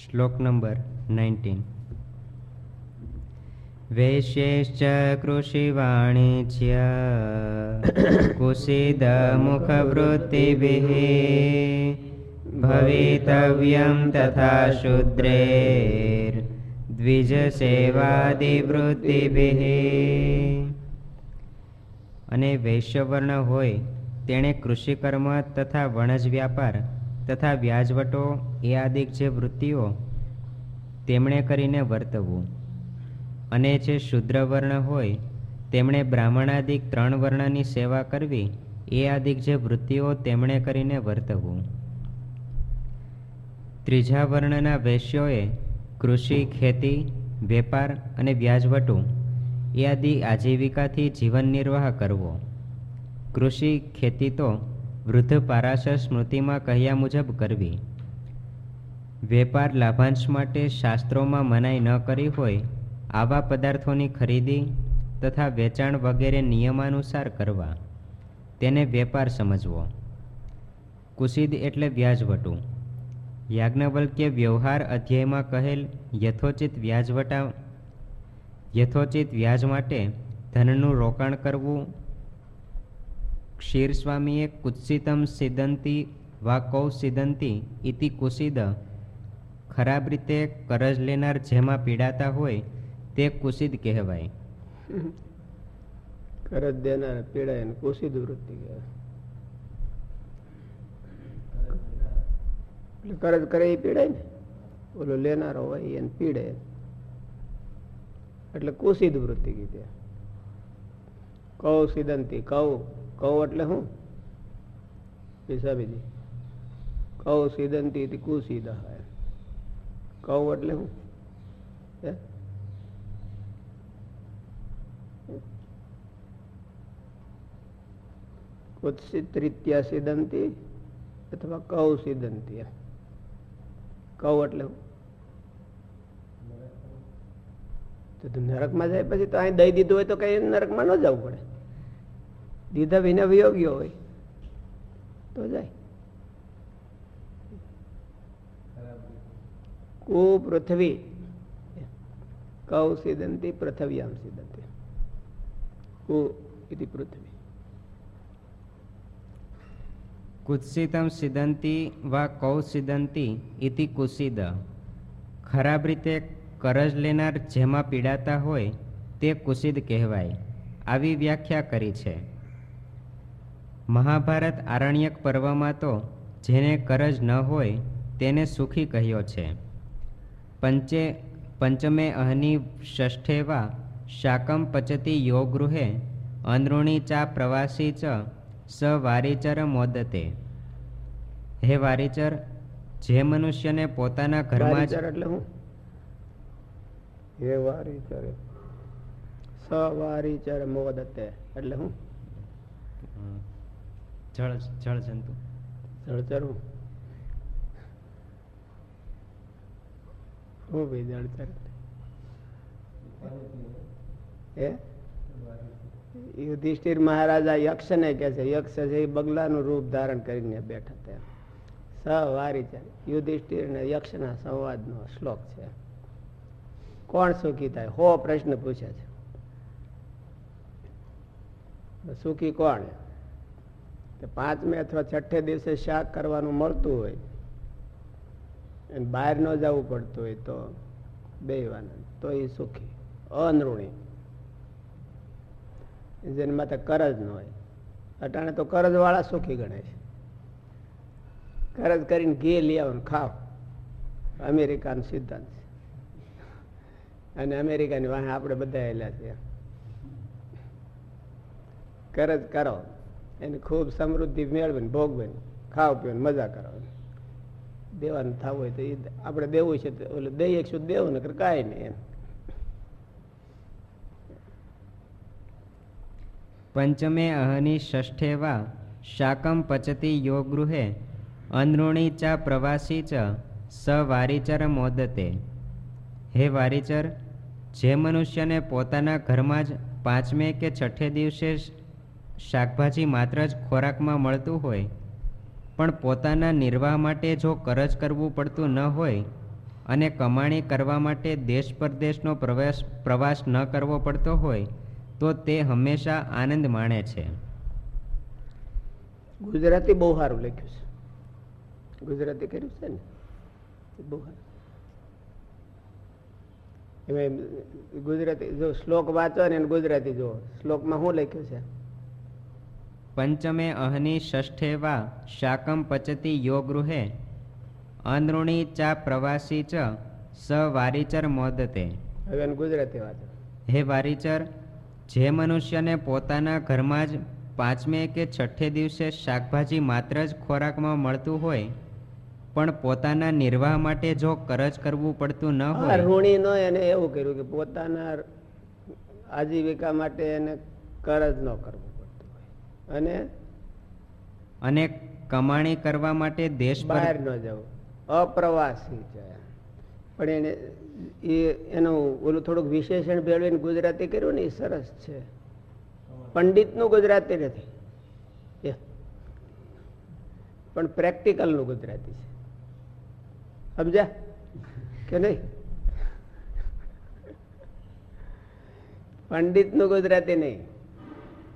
શ્લોક number nineteen વૈશ્યશ્ચ કૃષિવાણિજ્ય કુસીદમુખવૃત્તિભિः ભવિતવ્યમ તથા શુદ્રેર દ્વિજસેવાદિવૃત્તિભિः અને વૈશ્યવર્ણ હોય, તેણે કૃષિકર્મ તથા વણજ વ્યાપાર તથા વ્યાજવટો એ આદિક જે વૃત્તિઓ તેમણે કરીને વર્તવું. અને જે શુદ્ર વર્ણ હોય, તેમણે બ્રાહ્મણાદિક ત્રણ વર્ણની સેવા કરવી, એ આદિક જે વૃત્તિઓ તેમણે કરીને વર્તવું. ત્રીજા વર્ણના વેશ્યોએ કૃષિ, ખેતી, વેપાર અને વ્યાજવટું એ આદિ આજીવિકાથી જીવન નિર્વાહ કરવો. કૃષિ, ખેતી તો વૃદ્ધ પારાશર સ્મૃતિમાં કહ્યા મુજબ કરવી. વેપાર લાભાંશ માટે શાસ્ત્રોમાં મનાઈ ન કરી હોય, આવા પદાર્થોની ખરીદી તથા વેચાણ વગેરે નિયમાનુસાર કરવા. તેને વેપાર સમજવો. કુશિદ એટલે વ્યાજવટું. યાજ્ઞવલ્ક્ય વ્યવહાર અધ્યાયમાં કહેલ યથોચિત વ્યાજવટા યથોચિત વ્યાજ માટે ધનનું રોકાણ કરવું ક્ષીર સ્વામીએ કુત્સિતમ સિદ્ધંતી વા કૌ સિદ્ધંતી ઇતિ કુસિદ. ખરાબ રીતે કરજ લેનાર જેમાં પીડાતા હોય તે કુસિદ કહેવાય. કરજ દેનાર, પીડાય ને કુશિદ વૃત્તિ કહેવાય. કરજ કરે એ પીડાય ને? ઓલો લેનારો હોય એને પીડે એટલે કુશિદ વૃત્તિ કીધી. કૌ સિદ્ધંતી કૌ. કૌ એટલે શું પિસાબીજી કૌ સિદ્ધંતી કુશિદ કૌ એટલે શું કુત્સિત રીત્યા સિદ્ધંતી અથવા કૌ સિદંતી કૌ એટલે તો નરકમાં જાય પછી તો અહીં દઈ દીધું હોય તો કઈ નરકમાં ન જવું પડે. દીધા વિના વિયોગ્ય હોય. તો જાય. કુ પૃથ્વી. કૌ સિદંતી પૃથ્વ્યામ સિદંતી. કુ ઇતિ પૃથ્વી. કુત્સિતમ સિદંતી વા કૌ સિદંતી ઇતિ કુસિદ. ખરાબ રીતે કરજ લેનાર જેમાં પીડાતા હોય તે કુસિદ કહેવાય. આવી વ્યાખ્યા કરી છે. મહાભારત આરણ્યક પર્વમાં તો જેને કરજ ન હોય તેને સુખી કહ્યો છે. પંચે પંચમે અહની ષષ્ઠેવા શાકમ પચતી યોગૃહે અનૃણી ચા પ્રવાસી ચ સ વારીચર મોદતે. હે વારીચર જે મનુષ્યને પોતાના ઘરમાં જ વારીચર એટલે હું? હે વારીચર સવારીચર મોદતે એટલે હું? જળ જળ જંતુ. યુધિષ્ઠિર મહારાજા યક્ષને કે છે, યક્ષ છે એ બગલાનું રૂપ ધારણ કરીને બેઠા ત્યાં સવારી છે. યુધિષ્ઠિર ને યક્ષના સંવાદનો શ્લોક છે. કોણ સુખી થાય? હો પ્રશ્ન પૂછે છે. સુખી કોણ? તો પાંચમે અથવા છઠ્ઠે દિવસે શાક કરવાનું મળતું હોય બહાર ન જવું પડતું હોય તો બે તો એ સુખી અનઋણી જેની માથે કરજ ન હોય. અટાણે તો કરજ વાળા સુખી ગણે છે. કરજ કરીને ઘી લઈ આવો ખાવ અમેરિકાનો સિદ્ધાંત છે. અને અમેરિકાની વાહ આપણે બધા એલા છે કરજ કરો. એની ખૂબ સમૃદ્ધિ મેળવીને, ભોગવીને, ખાવ પીને મજા કરવાની. દેવાનું થવું હોય તો એ આપણે દેવું છે તો ઓલું દઈએ શું દેવું? નકર કાંઈ નહીં એમ. પંચમે અહની ષષ્ઠે વા શાકમ પચતી યોગૃહે અનૃણી ચા પ્રવાસી ચ સ વારીચર મોદતે. હે વારીચર, જે મનુષ્યને પોતાના ઘરમાં જ પાંચમે કે છઠ્ઠે દિવસે શાકભાજી માત્ર જ ખોરાકમાં મળતું હોય, પણ પોતાના નિર્વાહ માટે જો કરજ કરવું પડતું ન હોય અને કમાણી કરવા માટે દેશ પરદેશનો પ્રવાસ પ્રવાસ ન કરવો પડતો હોય, તો તે હંમેશા આનંદ માણે છે. ગુજરાતી બહુ સારું લખ્યું છે. ગુજરાતી કર્યું છે ને? બહુ સારું. એમાં ગુજરાતી જો શ્લોક વાંચો ને ગુજરાતી જુઓ. શ્લોકમાં શું લખ્યું છે? પંચમે અહની ષષ્ઠે વા શાકમ પચતી યોગૃહે અનૃણી ચા પ્રવાસી ચ સ વારિચર મોદતે. હવે ગુજરાતી વાત હે વારીચર જે મનુષ્યને પોતાના ઘરમાં જ પાંચમે કે છઠ્ઠે દિવસે શાકભાજી માત્ર જ ખોરાકમાં મળતું હોય પણ પોતાના નિર્વાહ માટે જો કરજ કરવું પડતું ન હોય ઋણી નો એને એવું કર્યું કે પોતાના આજીવિકા માટે એને કરજ ન કરવું. અને અને કમાણી કરવા માટે દેશ બહાર ન જવું અપ્રવાસી છે. પણ એને એ એનું ઓલું થોડુંક વિશેષણ ભેળવીને ગુજરાતી કર્યું ને એ સરસ છે. પંડિતનું ગુજરાતી નથી. પણ પ્રેક્ટિકલનું ગુજરાતી છે. સમજ્યા? કે નહીં? પંડિતનું ગુજરાતી નહીં.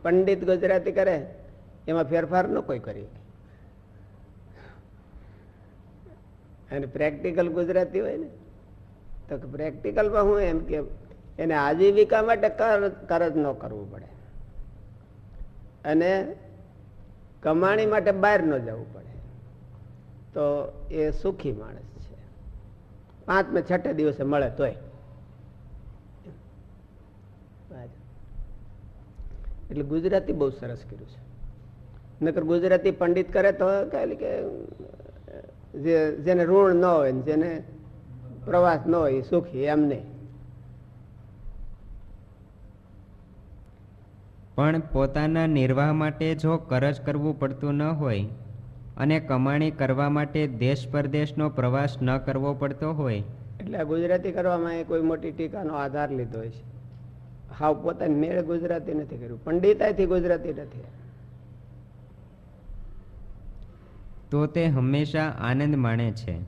પંડિત ગુજરાતી કરે, એમાં ફેરફાર ન કોઈ કરી. અને પ્રેક્ટિકલ ગુજરાતી હોય ને, તો પ્રેક્ટિકલમાં હું એમ કે એને આજીવિકા માટે કર- કરજ ન કરવું પડે. અને કમાણી માટે બહાર ન જવું પડે. તો એ સુખી માણસ છે. પાંચમે છઠ્ઠે દિવસે મળે તોય. એટલે ગુજરાતી બહુ સરસ કર્યું છે. નકર ગુજરાતી પંડિત કરે તો કે જે જેને ઋણ ન હોય જેને પ્રવાસ ન હોય સુખી એમ નહીં. પણ પોતાના નિર્વાહ માટે જો કરજ કરવું પડતું ન હોય અને કમાણી કરવા માટે દેશ પરદેશનો પ્રવાસ ન કરવો પડતો હોય એટલે ગુજરાતી કરવામાં એ કોઈ મોટી ટીકાનો આધાર લીધો હોય છે. હાવ પોતાની મેળે ગુજરાતી નથી કર્યું. પંડિતાથી ગુજરાતી નથી. તો તે હંમેશા આનંદ માણે છે.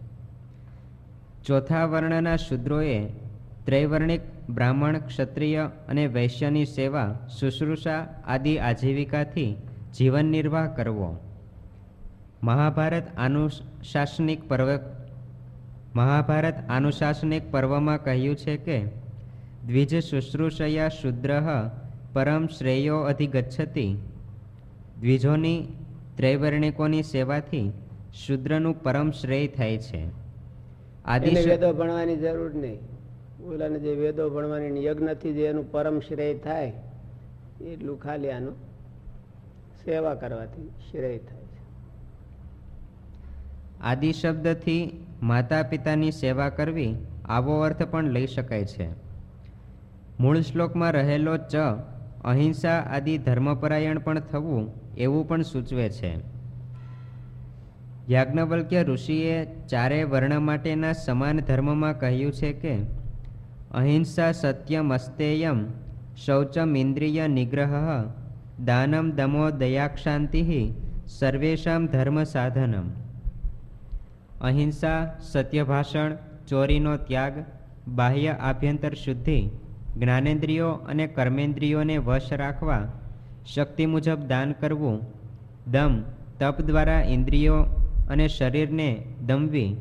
ચોથા વર્ણના શૂદ્રોએ ત્રૈવર્ણિક, બ્રાહ્મણ, ક્ષત્રિય અને વૈશ્યની સેવા, શુશ્રુષા આદિ આજીવિકાથી જીવન નિર્વાહ કરવો. મહાભારત આનુશાસનિક પર્વ મહાભારત આનુશાસનિક પર્વમાં કહ્યું છે કે દ્વિજ શુશ્રુષયા શુદ્ર પરમ શ્રેયો અધિગચ્છતિ દ્વિજોની ત્રૈવર્ણિકોની સેવાથી શુદ્રનું પરમ શ્રેય થાય છે। આદિ વેદો ભણવાની જરૂર નહીં. ઓલાને જે વેદો ભણવાની યજ્ઞથી જે એનું પરમ શ્રેય થાય એટલું ખાલી આનું સેવા કરવાથી શ્રેય થાય છે. આદિ શબ્દથી માતા પિતાની સેવા કરવી આવો અર્થ પણ લઈ શકાય છે. મૂળ શ્લોકમાં રહેલો ચ, અહિંસા આદિ ધર્મપરાયણ પણ થવું એવું પણ સૂચવે છે. યાજ્ઞવલ્ક્ય ઋષિએ ચારે વર્ણ માટેના સમાન ધર્મમાં કહ્યું છે કે, અહિંસા સત્યમ અસ્તેયમ શૌચમ ઇન્દ્રિય નિગ્રહ, દાનમ દમો દયાક્ષાંતિ સર્વેશામ ધર્મ સાધનમ. અહિંસા સત્યભાષણ, ચોરીનો ત્યાગ, બાહ્ય આભ્યંતર શુદ્ધિ જ્ઞાનેન્દ્રિયો અને કર્મેન્દ્રિયોને વશ રાખવા, શક્તિ મુજબ દાન કરવું, દમ, તપ દ્વારા ઇન્દ્રિયો અને શરીરને દમવી,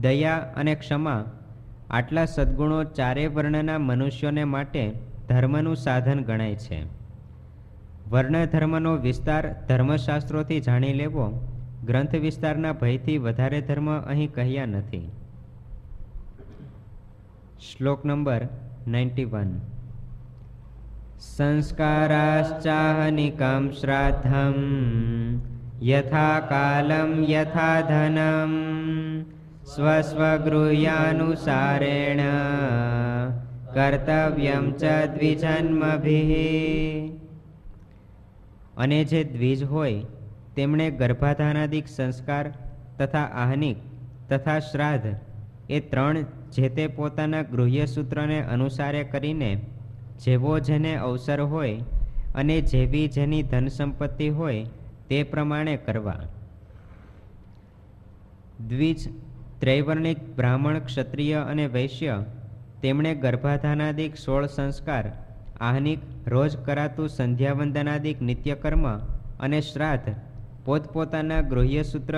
દયા અને ક્ષમા આટલા સદ્ગુણો ચારે વર્ણના મનુષ્યોને માટે ધર્મનું સાધન ગણાય છે. વર્ણ ધર્મનો વિસ્તાર ધર્મશાસ્ત્રોથી જાણી લેવો, ગ્રંથ વિસ્તારના ભયથી વધારે ધર્મ અહીં કહ્યા નથી. શ્લોક નંબર નાઇન્ટી વન સંસ્કારાશ્ચાહનિકમ શ્રાદ્ધમ યથા કાલમ યથા ધનમ સ્વસ્વગૃહ્યાનુસારેણ કર્તવ્યમ ચ દ્વિજન્મભિ અને જે દ્વિજ હોય, તેમણે ગર્ભાધાનાદિક સંસ્કાર તથા આહનિક તથા શ્રાદ્ધ એ ત્રણ જે તે પોતાના ગૃહ્ય સૂત્રને અનુસારે કરીને જેવો જેને અવસર હોય અને જેવી જેની ધન સંપત્તિ હોય તે પ્રમાણે કરવા. દ્વિજ ત્રૈવર્ણિક બ્રાહ્મણ ક્ષત્રિય અને વૈશ્ય તેમણે ગર્ભાધાનાદિક સોળ સંસ્કાર, આહનિક, રોજ કરાતું સંધ્યાવંદનાદિક નિત્યકર્મ અને શ્રાદ્ધ પોતપોતાના ગૃહ્યસૂત્ર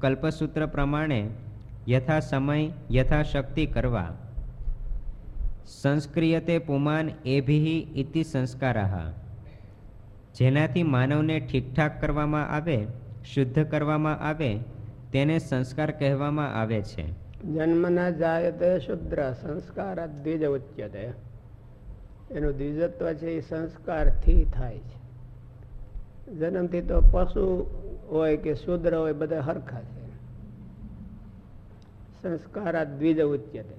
કલ્પસૂત્ર પ્રમાણે યથા સમય યથાશક્તિ કરવા. સંસ્ક્રિયતે પુમાન એભિહિ ઇતિ સંસ્કારાહ જેનાથી માનવને ઠીકઠાક કરવામાં આવે, શુદ્ધ કરવામાં આવે, તેને સંસ્કાર કહેવામાં આવે છે. જન્મના જાયતે શુદ્ર સંસ્કાર દ્વિજ ઉચ્યતે. એનું દ્વિજત્વ છે એ સંસ્કારથી થાય છે. જન્મથી તો પશુ હોય કે શુદ્ર હોય, બધા હરખા છે. સંસ્કાર દ્વિજ ઉચ્યતે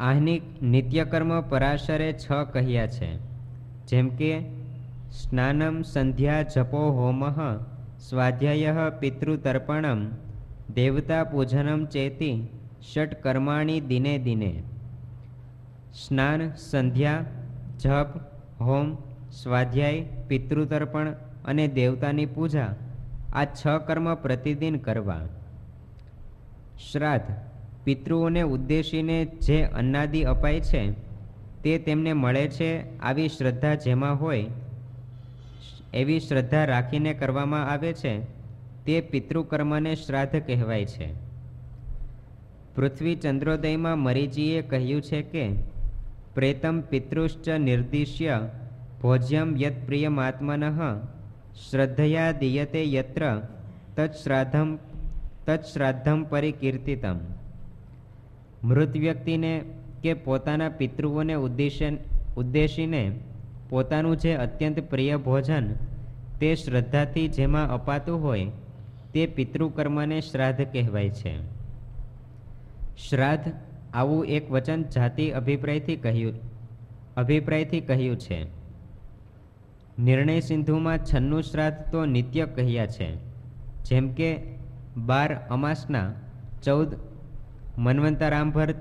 આહનિક નિત્યકર્મ પરાશરે છ કહ્યા છે જેમ કે સ્નાનમ સંધ્યા જપો હોમ સ્વાધ્યાય પિતૃતર્પણમ દેવતા પૂજનમ ચેતી ષટ કર્માણી દિને દિને સ્નાન સંધ્યા જપ હોમ સ્વાધ્યાય પિતૃતર્પણ અને દેવતાની પૂજા આ છ કર્મ પ્રતિદિન કરવા. શ્રાદ્ધ, પિતૃઓને ઉદ્દેશીને જે અન્નાદિ અપાય છે, તે તેમને મળે છે આવી શ્રદ્ધા જેમાં હોય, એવી શ્રદ્ધા રાખીને કરવામાં આવે છે, તે પિતૃકર્મને શ્રાદ્ધ કહેવાય છે. પૃથ્વી ચંદ્રોદયમાં મરીજીએ કહ્યું છે કે, પ્રેતમ પિતૃશ્ચ નિર્દિશ્ય ભોજ્યમ યત પ્રિયમાત્મન શ્રદ્ધયા દીયતે યત્ર તત્શ્રાદ્ધમ તત્શ્રાદ્ધમ પરિકીર્તિતમ. મૃત વ્યક્તિને કે પોતાના પિતૃઓને ઉદ્દેશન ઉદ્દેશીને પોતાનું જે અત્યંત પ્રિય ભોજન તે શ્રદ્ધાથી જેમાં અપાતું હોય તે પિતૃકર્મને શ્રાદ્ધ કહેવાય છે. શ્રાદ્ધ આવું એક વચન જાતિ અભિપ્રાયથી કહ્યું અભિપ્રાયથી કહ્યું છે. નિર્ણય સિંધુમાં છન્નું શ્રાદ્ધ તો નિત્ય કહ્યા છે. જેમ કે બાર અમાસના ચૌદ મન્વંતરાંભર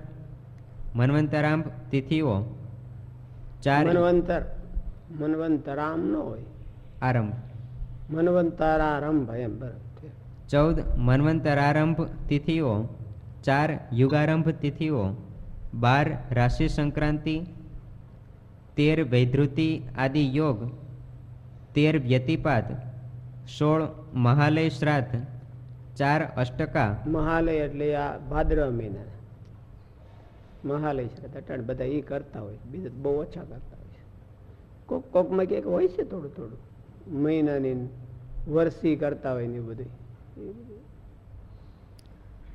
મનવંતરામ તિથિઓ ચાર મનવંતર મનવંતરામ ન હોય. આરંભ. મનવંતરારંભ એમ બરાબર ચૌદ મન્વંતરારંભ તિથિઓ ચાર યુગારંભ તિથિઓ બાર રાશિ સંક્રાંતિ તેર વૈધૃતિ આદિ યોગ તેર વ્યતિપાત સોળ મહાલય શ્રાદ્ધ ચાર અષ્ટકા. મહાલય એટલે આ ભાદ્ર મહિના. મહાલય શ્રાદ્ધ અટાણ બધા એ કરતા હોય બીજા બહુ ઓછા કરતા હોય. કોક કોકમાં ક્યાંક હોય છે થોડું થોડું. મહિનાની વર્ષી કરતા હોય ને બધું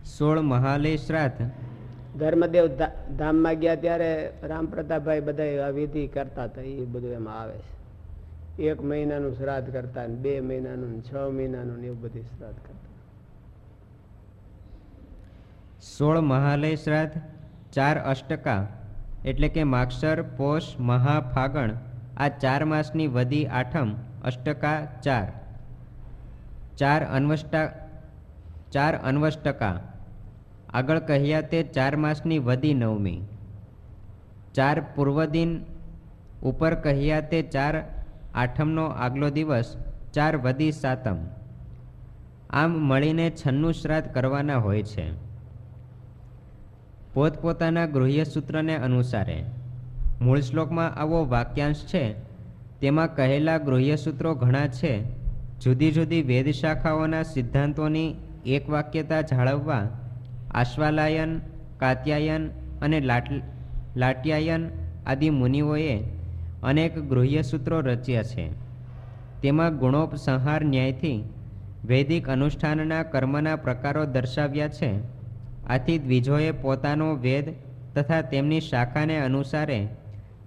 સોળ મહાલય શ્રાદ્ધ. ધર્મદેવ ધામમાં ગયા ત્યારે રામ પ્રતાપભાઈ બધા આ વિધિ કરતા હતા એ બધું એમાં આવે છે. એક મહિનાનું શ્રાદ્ધ કરતા બે મહિનાનું છ મહિનાનું ને એવું બધું શ્રાદ્ધ કરતા. સોળ મહાલય શ્રાદ્ધ, ચાર અષ્ટકા, એટલે કે માક્ષર પોષ, મહાફાગણ, આ ચાર માસની વધી આઠમ, અષ્ટકા, ચાર. ચાર અન્વષ્ટા, ચાર અન્વષ્ટકા. આગળ કહ્યા તે ચાર માસની વધી નવમી. ચાર પૂર્વદિન, ઉપર કહ્યા તે ચાર આઠમનો આગલો દિવસ ચાર વદી સાતમ. આમ મળીને છન્નું શ્રાદ્ધ કરવાના હોય છે. પોતપોતાના ગૃહ્ય સૂત્રને અનુસારે મૂળ શ્લોકમાં આવો વાક્યાંશ છે, તેમાં કહેલા ગૃહ્ય સૂત્રો ઘણા છે. જુદી જુદી વેદ શાખાઓના સિદ્ધાંતોની એક વાક્યતા જાળવવા આશ્વાલાયન, કાત્યાયન અને લાટ, લાટ્યાયન આદિ મુનિઓએ અનેક ગૃહ્ય સૂત્રો રચ્યા છે. તેમાં ગુણોપસંહાર ન્યાયથી વૈદિક અનુષ્ઠાનના કર્મના પ્રકારો દર્શાવ્યા છે. આથી દ્વિજોએ પોતાનો વેદ તથા તેમની શાખાને અનુસારે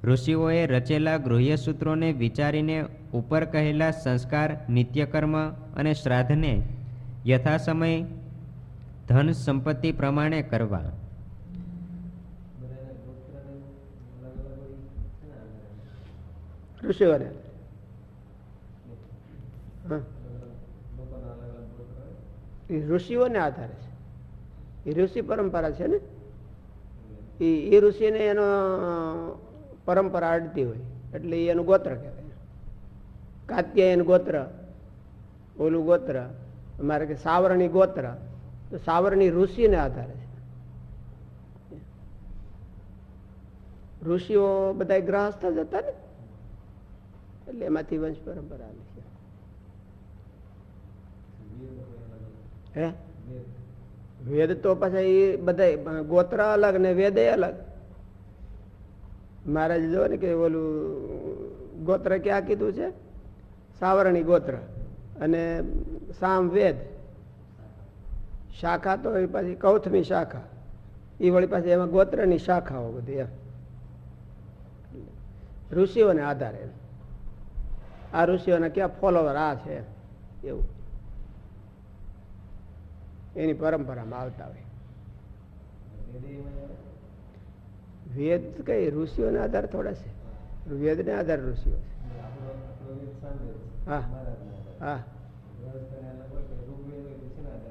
ઋષિઓએ રચેલા ગૃહ્ય સૂત્રોને વિચારીને ઉપર કહેલા સંસ્કાર, નિત્યકર્મ અને શ્રાદ્ધને યથાસમય ધન સંપત્તિ પ્રમાણે કરવા. ઋષિઓને. એ ઋષિઓને આધારે છે. એ ઋષિ પરંપરા છે ને? એ એ ઋષિને એનો પરંપરા અડતી હોય, એટલે એનું ગોત્ર કહેવાય. કાત્યાયન ગોત્ર, ઓલું ગોત્ર અમારે કે સાવરણી ગોત્ર, તો સાવરણી ઋષિને આધારે છે. ઋષિઓ બધા ગ્રહસ્થ જ હતા ને? એટલે એમાંથી વંશ પરંપરા આલી છે. હે? વેદ તો પાછા એ બધા ગોત્ર અલગ ને વેદ અલગ. મહારાજ જો ને કે ઓલું ગોત્ર ક્યાં કીધું છે? સાવરણી ગોત્ર અને સામ વેદ. શાખા તો પાછી કૌથમી શાખા. એ વળી પાછી એમાં ગોત્રની શાખાઓ બધી એમ. ઋષિઓને આધારે આ ઋષિઓના ક્યાં ફોલોવર આ છે? એવું. એની પરંપરામાં આવતા હોય. વેદ કઈ ઋષિઓના આધાર થોડા છે? વેદને આધાર ઋષિઓ છે. હા. હા.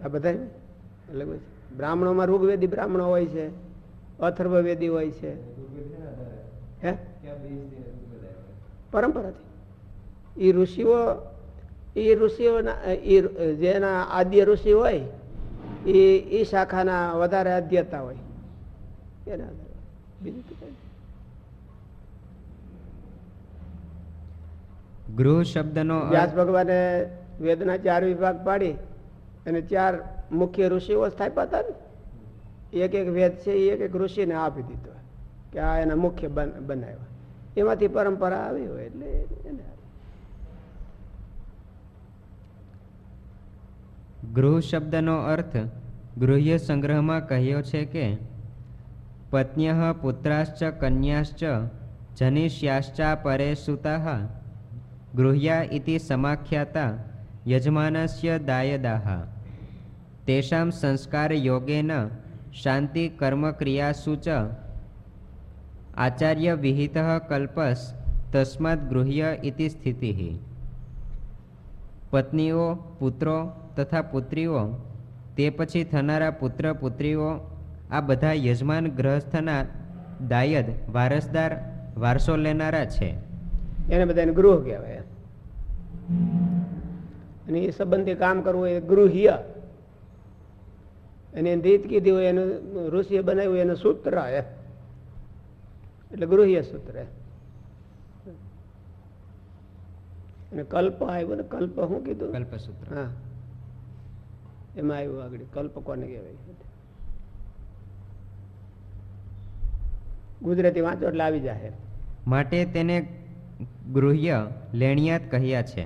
આ બધા એટલે બ્રાહ્મણોમાં ઋગ્વેદી બ્રાહ્મણો હોય છે. અથર્વવેદી હોય છે. હે? પરંપરાથી એ ઋષિઓ એ ઋષિઓના એ જેના આદ્ય ઋષિ હોય એ એ શાખાના વધારે આદ્યતા હોય. એના બીજું. ગૃહ શબ્દનો વ્યાસ ભગવાને વેદના ચાર વિભાગ પાડી અને ચાર મુખ્ય ઋષિઓ સ્થાપ્યા હતા ને. એક એક વેદ છે એ એક એક ઋષિને આપી દીધો. કે આ એના મુખ્ય બન- બનાવ્યા. એમાંથી પરંપરા આવી હોય એટલે એને ગૃહ શબ્દનો અર્થ ગૃહ્ય સંગ્રહમાં કહ્યો છે કે, પત્ન્ય પુત્રાશ્ચ કન્યાશ્ચ જનિષ્યાશ્ચા પરે સુતા ગૃહ્યા ઇતિ સમાખ્યાતા યજમાનસ્ય દાયદાઃ તેષાં સંસ્કાર યોગેન શાંતિ કર્મક્રિયાસુ ચ આચાર્ય વિહિત કલ્પસ તસ્માદ ગૃહ્ય ઇતિ સ્થિતિ. પત્નીઓ પુત્રો તથા પુત્રીઓ તે પછી થનારા પુત્ર પુત્રીઓ આ બધા યજમાન ગ્રહસ્થના દાયદ વારસદાર વારસો લેનારા છે. એને બધાને ગૃહ કહેવાય. અને એ સંબંધી કામ કરવું એ ગૃહ્ય. અને એની રીત કીધી હોય એનું ઋષિએ બનાવ્યું એનું સૂત્ર એટલે ગૃહ્ય સૂત્ર અને કલ્પ આવ્યો ને કલ્પ શું કીધું? કલ્પસૂત્ર. હા. એમાં આવ્યું આગળ. કલ્પ કોને કહેવાય? ગુજરાતી વાંચો એટલે આવી જાય માટે તેને ગૃહ્ય લેણિયાત કહ્યા છે.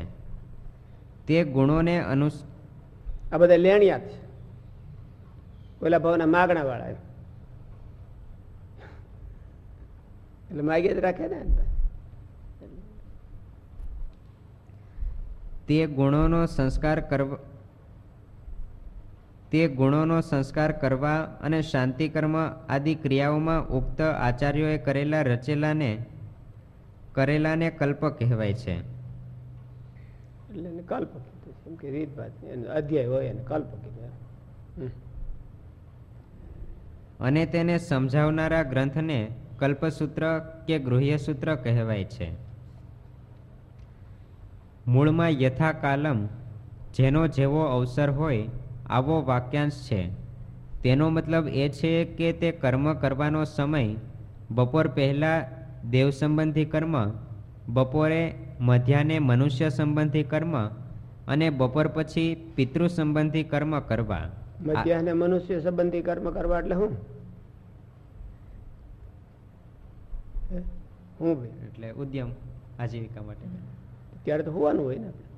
તે ગુણોને અનુસ આ બધા લેણિયાત છે. ઓલા ભાવના માગણા વાળા એટલે માગી જ રાખે ને તે ગુણોનો સંસ્કાર કરવા તે ગુણોનો સંસ્કાર કરવા અને શાંતિ કર્મ આદિ ક્રિયાઓમાં ઉક્ત આચાર્યોએ કરેલા રચેલાને કરેલાને કલ્પ કહેવાય છે. એટલે એને કલ્પ કીધું એમ કે રીત અધ્યાય હોય એને કલ્પ કીધું અને તેને સમજાવનારા ગ્રંથને કલ્પસૂત્ર કે ગૃહ્યસૂત્ર કહેવાય છે. મૂળમાં યથાકાલમ જેનો જેવો અવસર હોય આવો વાક્યાંશ છે. તેનો મતલબ એ છે કે તે કર્મ કરવાનો સમય બપોર પહેલાં દેવ સંબંધી કર્મ બપોરે મધ્યાને મનુષ્ય સંબંધી કર્મ અને બપોર પછી પિતૃ સંબંધી કર્મ કરવા. મધ્યાને મનુષ્ય સંબંધી કર્મ કરવા એટલે શું હું? એટલે ઉદ્યમ આજીવિકા માટે. ત્યારે તો હોવાનું હોય ને આપણે.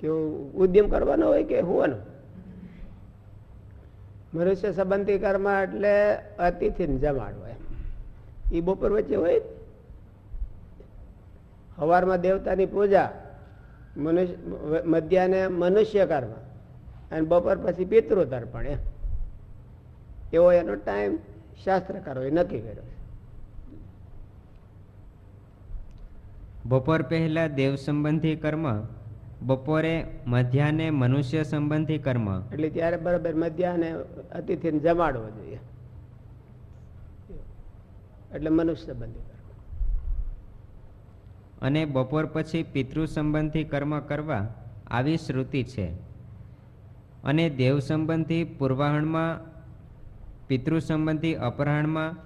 કે ઉદ્યમ કરવાનો હોય કે હોવાનો? મનુષ્ય સંબંધી કર્મ એટલે અતિથિને જમાડવો એમ. એ બપોર વચ્ચે હોય હવારમાં દેવતાની પૂજા, મનુષ્ય મધ્યાને મનુષ્ય કર્મ અને બપોર પછી પિતૃ તર્પણ એમ. એવો એનો ટાઈમ શાસ્ત્રકારોએ નક્કી કર્યો બપોર પહેલા દેવ સંબંધી કર્મ બપોરે મધ્યાને મનુષ્ય સંબંધી કર્મ. એટલે ત્યારે બરાબર મધ્યાહને અતિથિને જમાડવો જોઈએ. એટલે મનુષ્ય સંબંધી કર્મ. અને બપોર પછી પિતૃ સંબંધી કર્મ કરવા આવી શ્રુતિ છે. અને દેવ સંબંધી પૂર્વાહણમાં પિતૃ સંબંધી અપરાહણમાં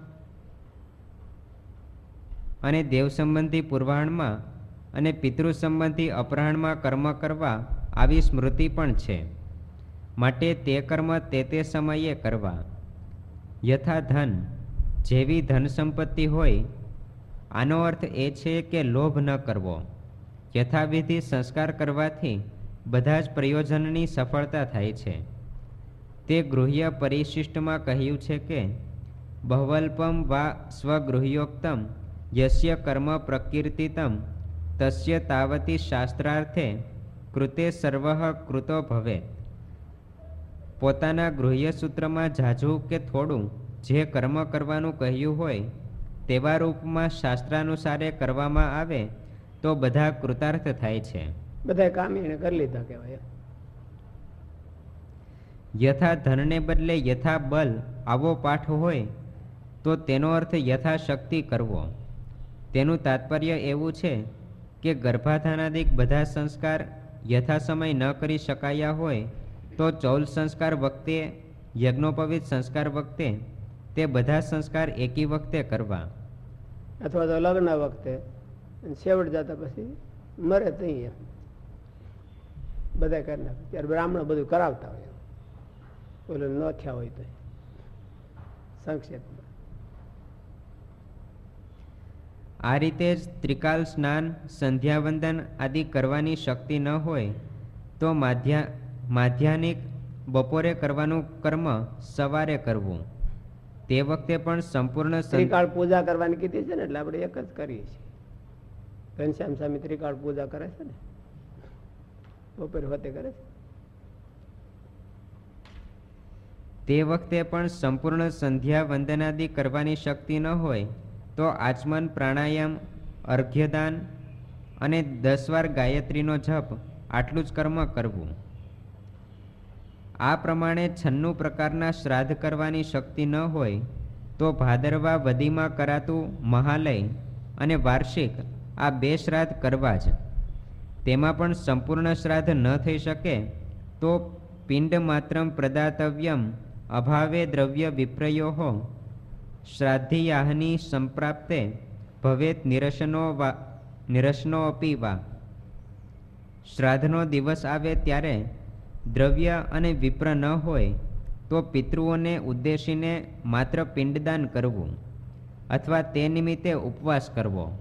અને દેવ સંબંધી પૂર્વાહણમાં અને પિતૃ સંબંધી અપહરણમાં કર્મ કરવા આવી સ્મૃતિ પણ છે. માટે તે કર્મ તે તે સમયે કરવા. યથા ધન, જેવી ધન સંપત્તિ હોય, આનો અર્થ એ છે કે લોભ ન કરવો. યથાવિધિ સંસ્કાર કરવાથી બધા જ પ્રયોજનની સફળતા થાય છે. તે ગૃહ્ય પરિશિષ્ટમાં કહ્યું છે કે, બહવલ્પમ વા સ્વગૃહ્યોક્તમ, યસ્ય કર્મ પ્રકીર્તિતમ તસ્ય તાવતી શાસ્ત્રાર્થે કૃતે સર્વ કૃતો ભવે પોતાના ગૃહ્ય સૂત્રમાં ઝાઝું કે થોડું જે કર્મ કરવાનું કહ્યું હોય તેવા રૂપમાં શાસ્ત્રાનુસારે કરવામાં આવે તો બધા કૃતાર્થ થાય છે. બધા કામ એને કરી લીધા કહેવાય. યથા ધનને બદલે યથા બલ આવો પાઠ હોય તો તેનો અર્થ યથાશક્તિ કરવો. તેનું તાત્પર્ય એવું છે કે ગર્ભાધાનાદિક બધા સંસ્કાર યથાસમય ન કરી શકાયા હોય, તો ચૌલ સંસ્કાર વખતે, યજ્ઞોપવિત સંસ્કાર વખતે, તે બધા સંસ્કાર એકી વખતે કરવા. અથવા તો લગ્ન વખતે છેવટ જતા પછી મરે તહીં બધા કરી નાખે ત્યારે બ્રાહ્મણ બધું કરાવતા હોય. ઓલું ન થયા હોય તો. સંક્ષેપમાં. આ રીતે જ ત્રિકાલ સ્નાન સંધ્યાવંદન આદિ કરવાની શક્તિ ન હોય તો માધ્યા માધ્યાનિક બપોરે કરવાનું કર્મ સવારે કરવું. તે વખતે પણ સંપૂર્ણ ત્રિકાળ પૂજા કરવાની કીધી છે ને એટલે આપણે એક જ કરીએ છીએ. ઘનશ્યામ સ્વામી ત્રિકાળ પૂજા કરે છે ને બપોર વખતે કરે છે. તે વખતે પણ સંપૂર્ણ સંધ્યા વંદનાદિ કરવાની શક્તિ ન હોય તો આચમન, પ્રાણાયામ, અર્ઘ્યદાન અને દસ વાર ગાયત્રીનો જપ આટલું જ કર્મ કરવું. આ પ્રમાણે છન્નું પ્રકારના શ્રાદ્ધ કરવાની શક્તિ ન હોય તો ભાદરવા વધીમાં કરાતું મહાલય અને વાર્ષિક આ બે શ્રાદ્ધ કરવા જ. તેમાં પણ સંપૂર્ણ શ્રાદ્ધ ન થઈ શકે તો પિંડ માત્રમ પ્રદાતવ્યમ અભાવે દ્રવ્ય વિપ્રયો શ્રાદ્ધિયાહની સંપ્રાપ્તે ભવેત નિરશનો વા નિરશનો અપી વા. શ્રાદ્ધનો દિવસ આવે ત્યારે દ્રવ્ય અને વિપ્ર ન હોય, તો પિતૃઓને ઉદ્દેશીને માત્ર પિંડદાન કરવું અથવા તે નિમિત્તે ઉપવાસ કરવો.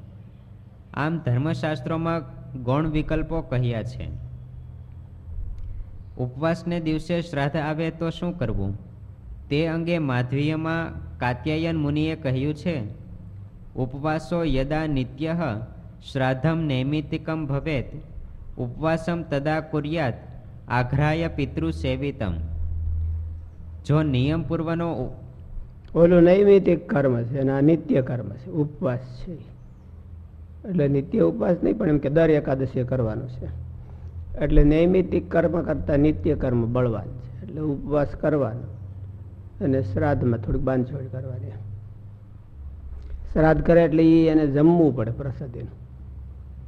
આમ ધર્મશાસ્ત્રોમાં ગૌણ વિકલ્પો કહ્યા છે. ઉપવાસને દિવસે શ્રાદ્ધ આવે તો શું કરવું? તે અંગે માધ્વીયમાં કાત્યાયન મુનિએ કહ્યું છે, ઉપવાસો યદા નિત્ય શ્રાદ્ધમ નૈમિતિકમ ભવેત, ઉપવાસમ તદા કુર્યાત, આઘ્રાય પિતૃ સેવિતમ. જો નિયમપૂર્વનો પૂર્વનો ઓલું નૈમિતિક કર્મ છે અને આ નિત્ય કર્મ છે, ઉપવાસ છે. એટલે નિત્ય ઉપવાસ નહીં, પણ એમ કે દર એકાદશીએ કરવાનું છે. એટલે નૈમિતિક કર્મ કરતાં નિત્ય કર્મ બળવાન છે. એટલે ઉપવાસ કરવાનો. અને શ્રાદ્ધમાં થોડીક બાંધછોડ કરવાની શ્રાદ્ધ કરે એટલે એ એને જમવું પડે પ્રસાદીનું.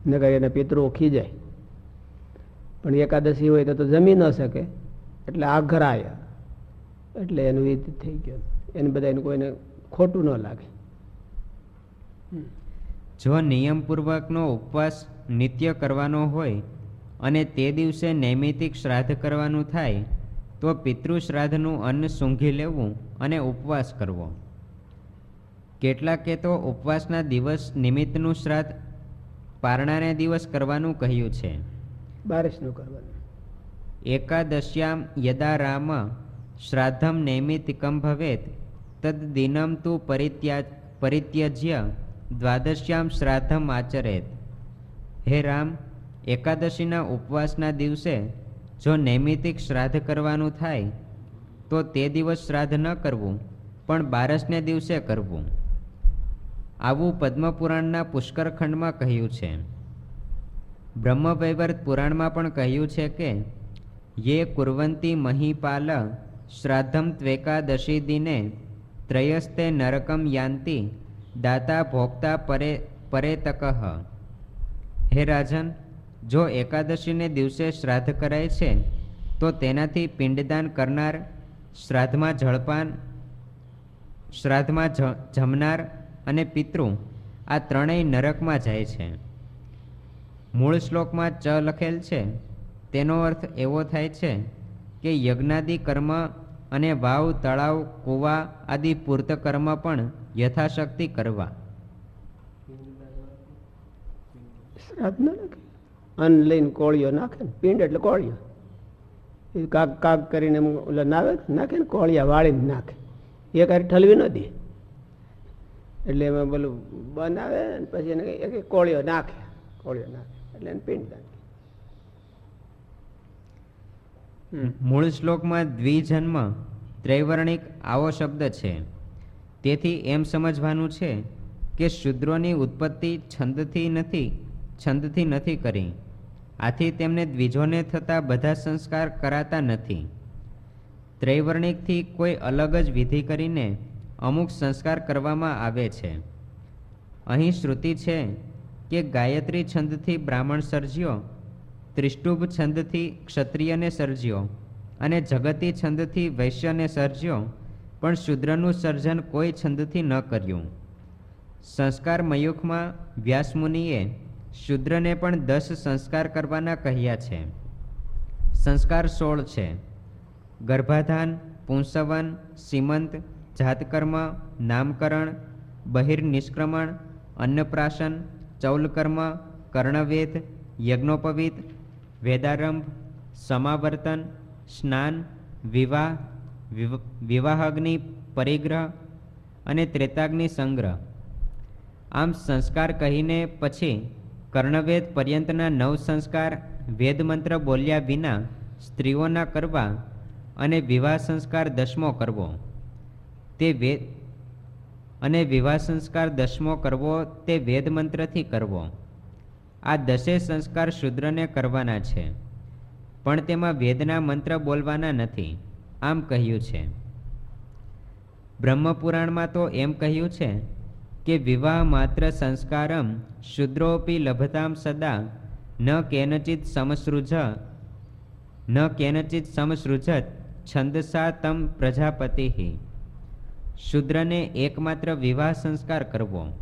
નકર એને પિતૃ ખી જાય પણ એકાદશી હોય તો તો જમી ન શકે એટલે આઘરાય. એટલે એનું વિધ થઈ ગયું. એને બધા એને કોઈને ખોટું ન લાગે. જો નિયમપૂર્વકનો ઉપવાસ નિત્ય કરવાનો હોય અને તે દિવસે નૈમિતિક શ્રાદ્ધ કરવાનું થાય તો પિતૃ શ્રાદ્ધનું અન્ન સૂંઘી લેવું અને ઉપવાસ કરવો. કેટલાકે તો ઉપવાસના દિવસ નિમિત્તનું શ્રાદ્ધ પારણાને દિવસ કરવાનું કહ્યું છે. બારસનું કરવાનું. એકાદશ્યામ યદા રામ શ્રાદ્ધમ નૈમિતિકમ ભવેત તદ દિનમ તુ પરિત્યા પરિત્યજ્ય દ્વાદશ્યામ શ્રાદ્ધમ આચરેત. હે રામ એકાદશીના ઉપવાસના દિવસે જો નૈમિતિક શ્રાદ્ધ કરવાનું થાય, તો તે દિવસ શ્રાદ્ધ ન કરવું, પણ બારસને દિવસે કરવું. આવું પદ્મપુરાણના પુષ્કર ખંડમાં કહ્યું છે. બ્રહ્મવૈવર્ત પુરાણમાં પણ કહ્યું છે કે, યે કુર્વંતી મહીપાલ શ્રાદ્ધમ ત્વેકાદશી દિને ત્રયસ્તે નરકમ યાંતિ દાતા ભોગતા પરે, પરેતક. હે રાજન જો એકાદશીને દિવસે શ્રાદ્ધ કરાય છે, તો તેનાથી પિંડદાન કરનાર, શ્રાદ્ધમાં જળપાન, શ્રાદ્ધમાં જમનાર અને પિતૃ આ ત્રણેય નરકમાં જાય છે. મૂળ શ્લોકમાં ચ લખેલ છે, તેનો અર્થ એવો થાય છે કે યજ્ઞાદિ કર્મ અને વાવ, તળાવ, કૂવા આદિ પૂર્ત કર્મ પણ યથાશક્તિ કરવા. શ્રાદ્ધ અન્ન લઈને કોળીઓ નાખે ને, પિંડ એટલે કોળીઓ. એ કાક કાક કરીને ઓલા નાવે નાખે ને, કોળિયા વાળીને નાખે. એ કાંઈ ઠલવી ન દે. એટલે એમાં પેલું બનાવે ને પછી એને એક કોળીઓ નાખે. કોળીઓ નાખે એટલે એને પિંડ નાખે. મૂળ શ્લોકમાં દ્વિજન્મ ત્રૈવર્ણિક આવો શબ્દ છે. તેથી એમ સમજવાનું છે કે શૂદ્રોની ઉત્પત્તિ છંદથી નથી છંદથી નથી કરી. આથી તેમને દ્વિજોને થતા બધા સંસ્કાર કરાતા નથી. ત્રૈવર્ણિકથી કોઈ અલગ જ વિધિ કરીને અમુક સંસ્કાર કરવામાં આવે છે. અહીં શ્રુતિ છે કે ગાયત્રી છંદથી બ્રાહ્મણ સર્જ્યો, ત્રિષ્ટુભ છંદથી ક્ષત્રિયને સર્જ્યો અને જગતી છંદથી વૈશ્યને સર્જ્યો, પણ શૂદ્રનું સર્જન કોઈ છંદથી ન કર્યું. સંસ્કાર મયુખમાં વ્યાસમુનિએ શૂદ્રને પણ દસ સંસ્કાર કરવાના કહ્યા છે. સંસ્કાર સોળ છે. ગર્ભાધાન, પુંસવન, સીમંત, જાતકર્મ, નામકરણ બહિર્નિષ્ક્રમણ અન્નપ્રાશન, ચૌલકર્મ, કર્ણવેદ, યજ્ઞોપવિત, વેદારંભ, સમાવર્તન, સ્નાન, વિવાહ વિવાહગ્નિ, પરિગ્રહ અને ત્રેતાગ્નિ સંગ્રહ. આમ સંસ્કાર કહીને પછી કર્ણવેદ પર્યંતના નવ સંસ્કાર વેદમંત્ર બોલ્યા વિના સ્ત્રીઓના કરવા અને વિવાહ સંસ્કાર દસમો કરવો. તે વેદ અને વિવાહ સંસ્કાર દસમો કરવો તે વેદમંત્રથી કરવો. આ દસે સંસ્કાર શૂદ્રને કરવાના છે, પણ તેમાં વેદના મંત્ર બોલવાના નથી, આમ કહ્યું છે. બ્રહ્મપુરાણમાં તો એમ કહ્યું છે કે વિવાહ માત્ર સંસ્કારમ શુદ્રોપી લભતામ સદા, ન કેનચિત સમસૃજ, ન કેનચિત સમસૃજત છંદસા તમ પ્રજાપતિ। શુદ્રને એકમાત્ર વિવાહ સંસ્કાર કરવો।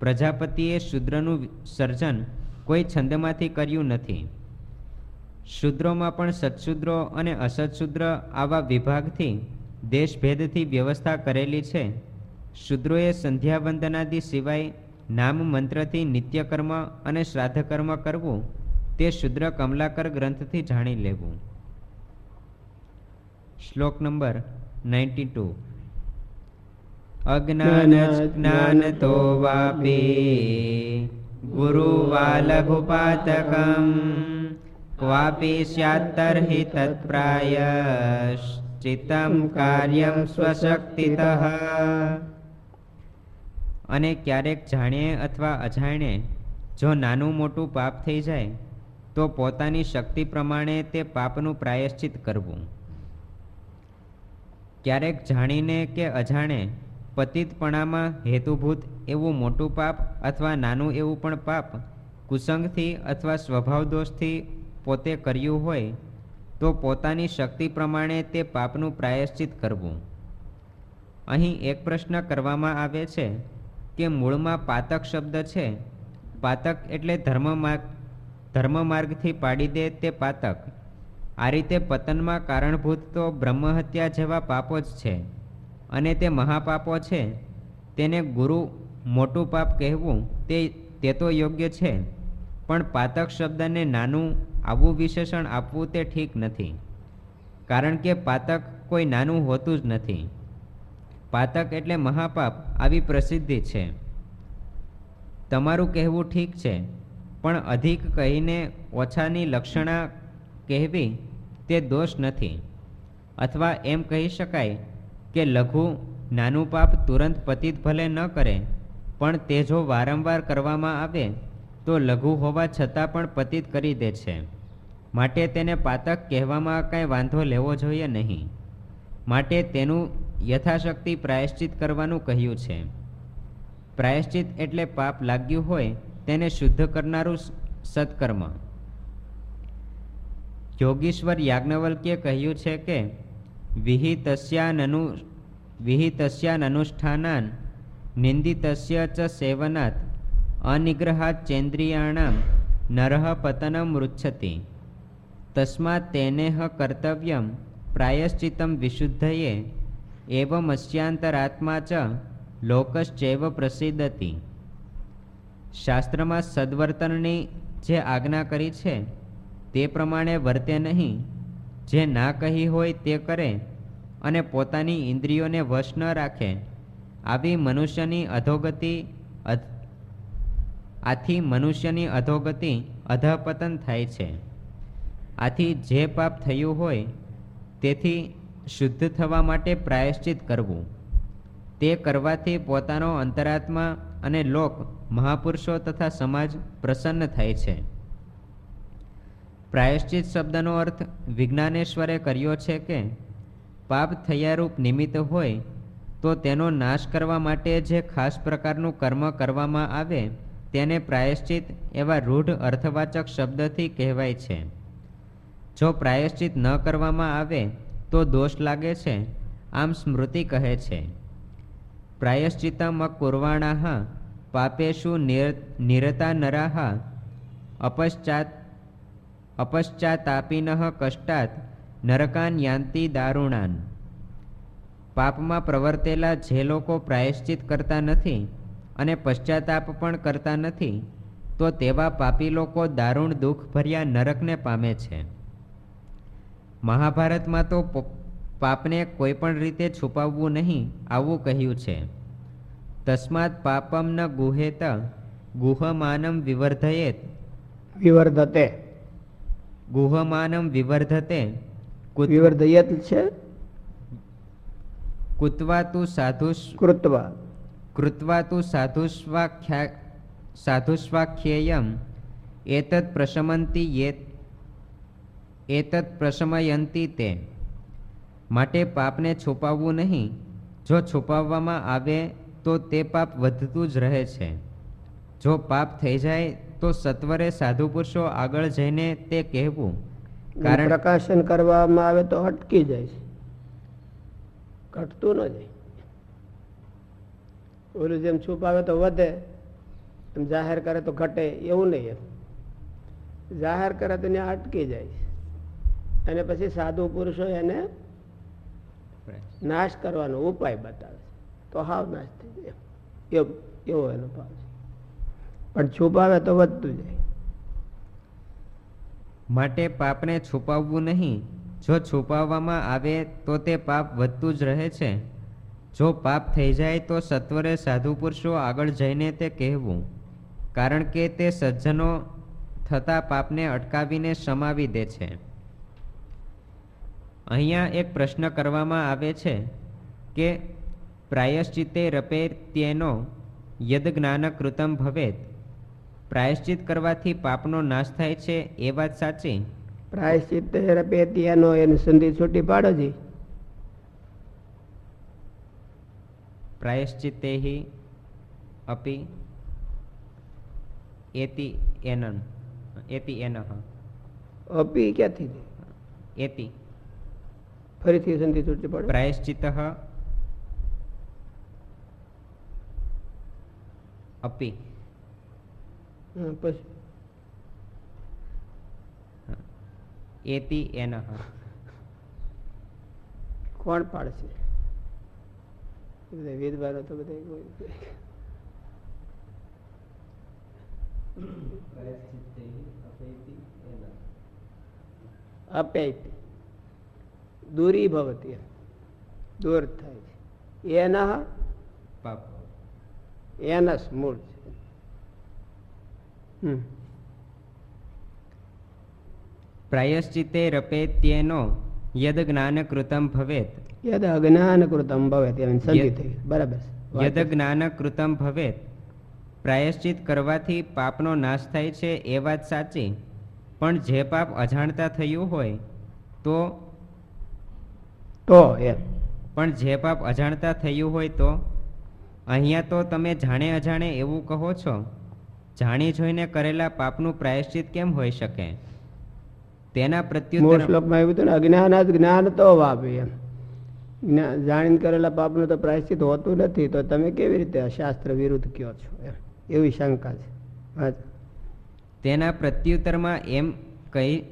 પ્રજાપતિએ શુદ્રનું સર્જન કોઈ છંદમાંથી કર્યું નથી। શુદ્રોમાં પણ સત્શુદ્રો અને અસત્શુદ્ર આવા વિભાગથી, દેશભેદથી વ્યવસ્થા કરેલી છે। શુદ્રોએ સંધ્યા વંદનાદિ સિવાય નામ મંત્રથી નિત્યકર્મ અને શ્રાદ્ધકર્મ કરવું તે શુદ્ર કમલાકર ગ્રંથથી જાણી લેવું. શ્લોક નંબર નાઇન્ટી ટુ. અજ્ઞાન જ્ઞાનતો વાપી ગુરુવાલઘુપાતકમ ક્વાપી સ્યાત્તર્હિ તત્પ્રાયશ્ચિત્તમ કાર્યમ સ્વશક્તિતઃ। અને ક્યારેક જાણીએ અથવા અજાણે જો નાનું મોટું પાપ થઈ જાય, તો પોતાની શક્તિ પ્રમાણે તે પાપનું પ્રાયશ્ચિત કરવું. ક્યારેક જાણીને કે અજાણે, પતિતપણામાં હેતુભૂત એવું મોટું પાપ અથવા નાનું એવું પણ પાપ, કુસંગથી અથવા સ્વભાવ દોષથી પોતે કર્યું હોય, તો પોતાની શક્તિ પ્રમાણે તે પાપનું પ્રાયશ્ચિત કરવું. અહીં એક પ્રશ્ન કરવામાં આવે છે. કે મૂળમાં પાતક શબ્દ છે? પાતક એટલે ધર્મ માર્ગ ધર્મ માર્ગથી પાડી દે તે પાતક. આ રીતે પતનમાં કારણભૂત તો બ્રહ્મહત્યા જેવા પાપો જ છે. અને તે મહાપાપો છે. તેને ગુરુ મોટું પાપ કહેવું તે તે તો યોગ્ય છે. પણ પાતક શબ્દને નાનું આવું વિશેષણ આપવું તે ઠીક નથી. કારણ કે પાતક કોઈ નાનું હોતું જ નથી. પાતક એટલે મહાપાપ આવી પ્રસિદ્ધિ છે. તમારું કહેવું ઠીક છે, પણ અધિક કહીને ઓછાની લક્ષણા કહેવી તે દોષ નથી. અથવા એમ કહી શકાય કે લઘુ નાનું પાપ તુરંત પતિત ભલે ન કરે, પણ તે જો વારંવાર કરવામાં આવે તો લઘુ હોવા છતાં પણ પતિત કરી દે છે. માટે તેને પાતક કહેવામાં કાંઈ વાંધો લેવો જોઈએ નહીં. માટે તેનું યથાશક્તિ પ્રાયશ્ચિત કરવાનું કહ્યું છે. પ્રાયશ્ચિત એટલે પાપ લાગ્યું હોય તેને શુદ્ધ કરનારું સત્કર્મ. યોગીશ્વર યાજ્ઞવલ્ક્યે કહ્યું છે કે, વિહિતસ્યાનનુ, વિહિતસ્યાનનુષ્ઠાનાન નિંદિતસ્ય ચ સેવનાત અનિગ્રહાત ચેન્દ્રિયાણામ નરહ પતનમ મૃચ્છતિ તસ્માત તેનેહ કર્તવ્યમ પ્રાયશ્ચિતમ વિશુદ્ધયે એવમસ્યાંતરાત્મા ચ લોકશ્ચૈવ પ્રસિદ્ધતિ શાસ્ત્રમાં સદ્વર્તનની જે આજ્ઞા કરી છે તે પ્રમાણે વર્તે નહીં જે ના કહી હોય તે કરે અને પોતાની ઇન્દ્રિયોને વશ ન રાખે આવી મનુષ્યની અધોગતિ અધ- આથી મનુષ્યની અધોગતિ અધપતન થાય છે આથી જે પાપ થયું હોય તેથી શુદ્ધ થવા માટે પ્રાયશ્ચિત કરવું. તે કરવાથી પોતાનો અંતરાત્મા અને લોક, મહાપુરુષો તથા સમાજ પ્રસન્ન થાય છે. પ્રાયશ્ચિત શબ્દનો અર્થ વિજ્ઞાનેશ્વરે કર્યો છે કે, પાપ થયારૂપ નિમિત્ત હોય, તો તેનો નાશ કરવા માટે જે ખાસ પ્રકારનું કર્મ કરવામાં આવે, તેને પ્રાયશ્ચિત એવા રૂઢ અર્થવાચક શબ્દથી કહેવાય છે. જો પ્રાયશ્ચિત ન કરવામાં આવે તો દોષ લાગે છે? આમ સ્મૃતિ કહે છે પ્રાયશ્ચિતમ કુર્વાણાહ પાપેશુ નિર- નિરતા નરાહ અપશ્ચાત, અપશ્ચાતાપિનઃ કષ્ટાત નરકાન યાંતિ દારૂણાન. પાપમાં પ્રવર્તેલા જે લોકો પ્રાયશ્ચિત કરતા નથી અને પશ્ચાતાપ પણ કરતા નથી, તો તેવા પાપી લોકો દારૂણ દુઃખ ભર્યા નરકને પામે છે. મહાભારતમાં તો પાપને કોઈ પણ રીતે છુપાવવું નહીં આવું કહ્યું છે. તસ્માત પાપમ ન ગુહેત ગુહમાનમ વિવર્ધયેત. વિવર્ધતે. ગુહમાનમ વિવર્ધતે. વિવર્ધયેત છે? કૃત્વા તું સાધુ કૃત્વા. કૃત્વા તુ સાધુષ્વાખ્યા સાધુષ્વાખ્યેયમ. એતદ પ્રશમંતી યેત એતत् પ્રશમયંતી તે માટે પાપને છુપાવવું નહીં. જો છુપાવવામાં આવે તો તે પાપ વધતું જ રહે છે. જો પાપ થઈ જાય તો સત્વરે સાધુ પુરુષો આગળ જઈને તે કહેવું. કારણ પ્રકાશન કરવામાં આવે તો અટકી જાય છે. ઘટતું ન જાય. ઓલું જેમ છુપાવે તો વધે એમ જાહેર કરે તો ઘટે એવું નહીં એમ. જાહેર કરે તો ત્યાં અટકી જાય છે. અને પછી સાધુ પુરુષો એને નાશ કરવાનો ઉપાય બતાવે છે. તો હાવ નાશ થઈ જાય. એવો એનો ભાવ છે. પણ છુપાવે તો વધતું જાય. માટે પાપને છુપાવવું નહીં. જો છુપાવવામાં આવે તો તે પાપ વધતું જ રહે છે. જો પાપ થઈ જાય તો સત્વરે સાધુ પુરુષો આગળ જઈને તે કહેવું. કારણ કે તે સજ્જનો થતા પાપને અટકાવીને સમાવી દે છે. અહીંયા એક પ્રશ્ન કરવામાં આવે છે કે પ્રાયશ્ચિતે રપેત્યેનો યદ જ્ઞાન કૃતમ ભવેત. પ્રાયશ્ચિત કરવાથી પાપનો નાશ થાય છે એ વાત સાચી? પ્રાયશ્ચિત રપેતિયાનો એની સંધિ છૂટી પાડો જી. પ્રાયશ્ચિતે અપી એતિ એનન એતિ એનહ. અપી ક્યાંથી? એતી એતિ. ફરીથી સંધિ તૂટી પડે. પ્રાયશ્ચિત અપી. પછી? એતી એન. કોણ પાડશે? બધા વિદ્વાનો તો બધા અપૈતિ. દૂરી ભવતી દૂર થાય છે. એના પાપ. એનસ મૂળ છે. પ્રાયશ્ચિતે રપે તેનો યદ જ્ઞાન કૃતમ ભવેત યદ અજ્ઞાન કૃતમ ભવેત સંધિ થઈ બરાબર. યદ જ્ઞાન કૃતમ ભવેત. પ્રાયશ્ચિત કરવાથી પાપનો નાશ થાય છે એ વાત સાચી. પણ જે પાપ અજાણતા થયું હોય તો તો એમ. પણ જે પાપ અજાણતા થયું હોય તો? અહીંયા તો તમે જાણે અજાણે એવું કહો છો. જાણી જોઈને કરેલા પાપનું પ્રાયશ્ચિત કેમ હોઈ શકે? તેના પ્રત્યુત્તર શ્લોકમાં એવું હતું ને અજ્ઞાન જ્ઞાન તો વાપી એમ. જાણીને કરેલા પાપનું તો પ્રાયશ્ચિત હોતું નથી તો તમે કેવી રીતે શાસ્ત્ર વિરુદ્ધ કયો છો એવી શંકા છે. તેના પ્રત્યુત્તરમાં એમ કહી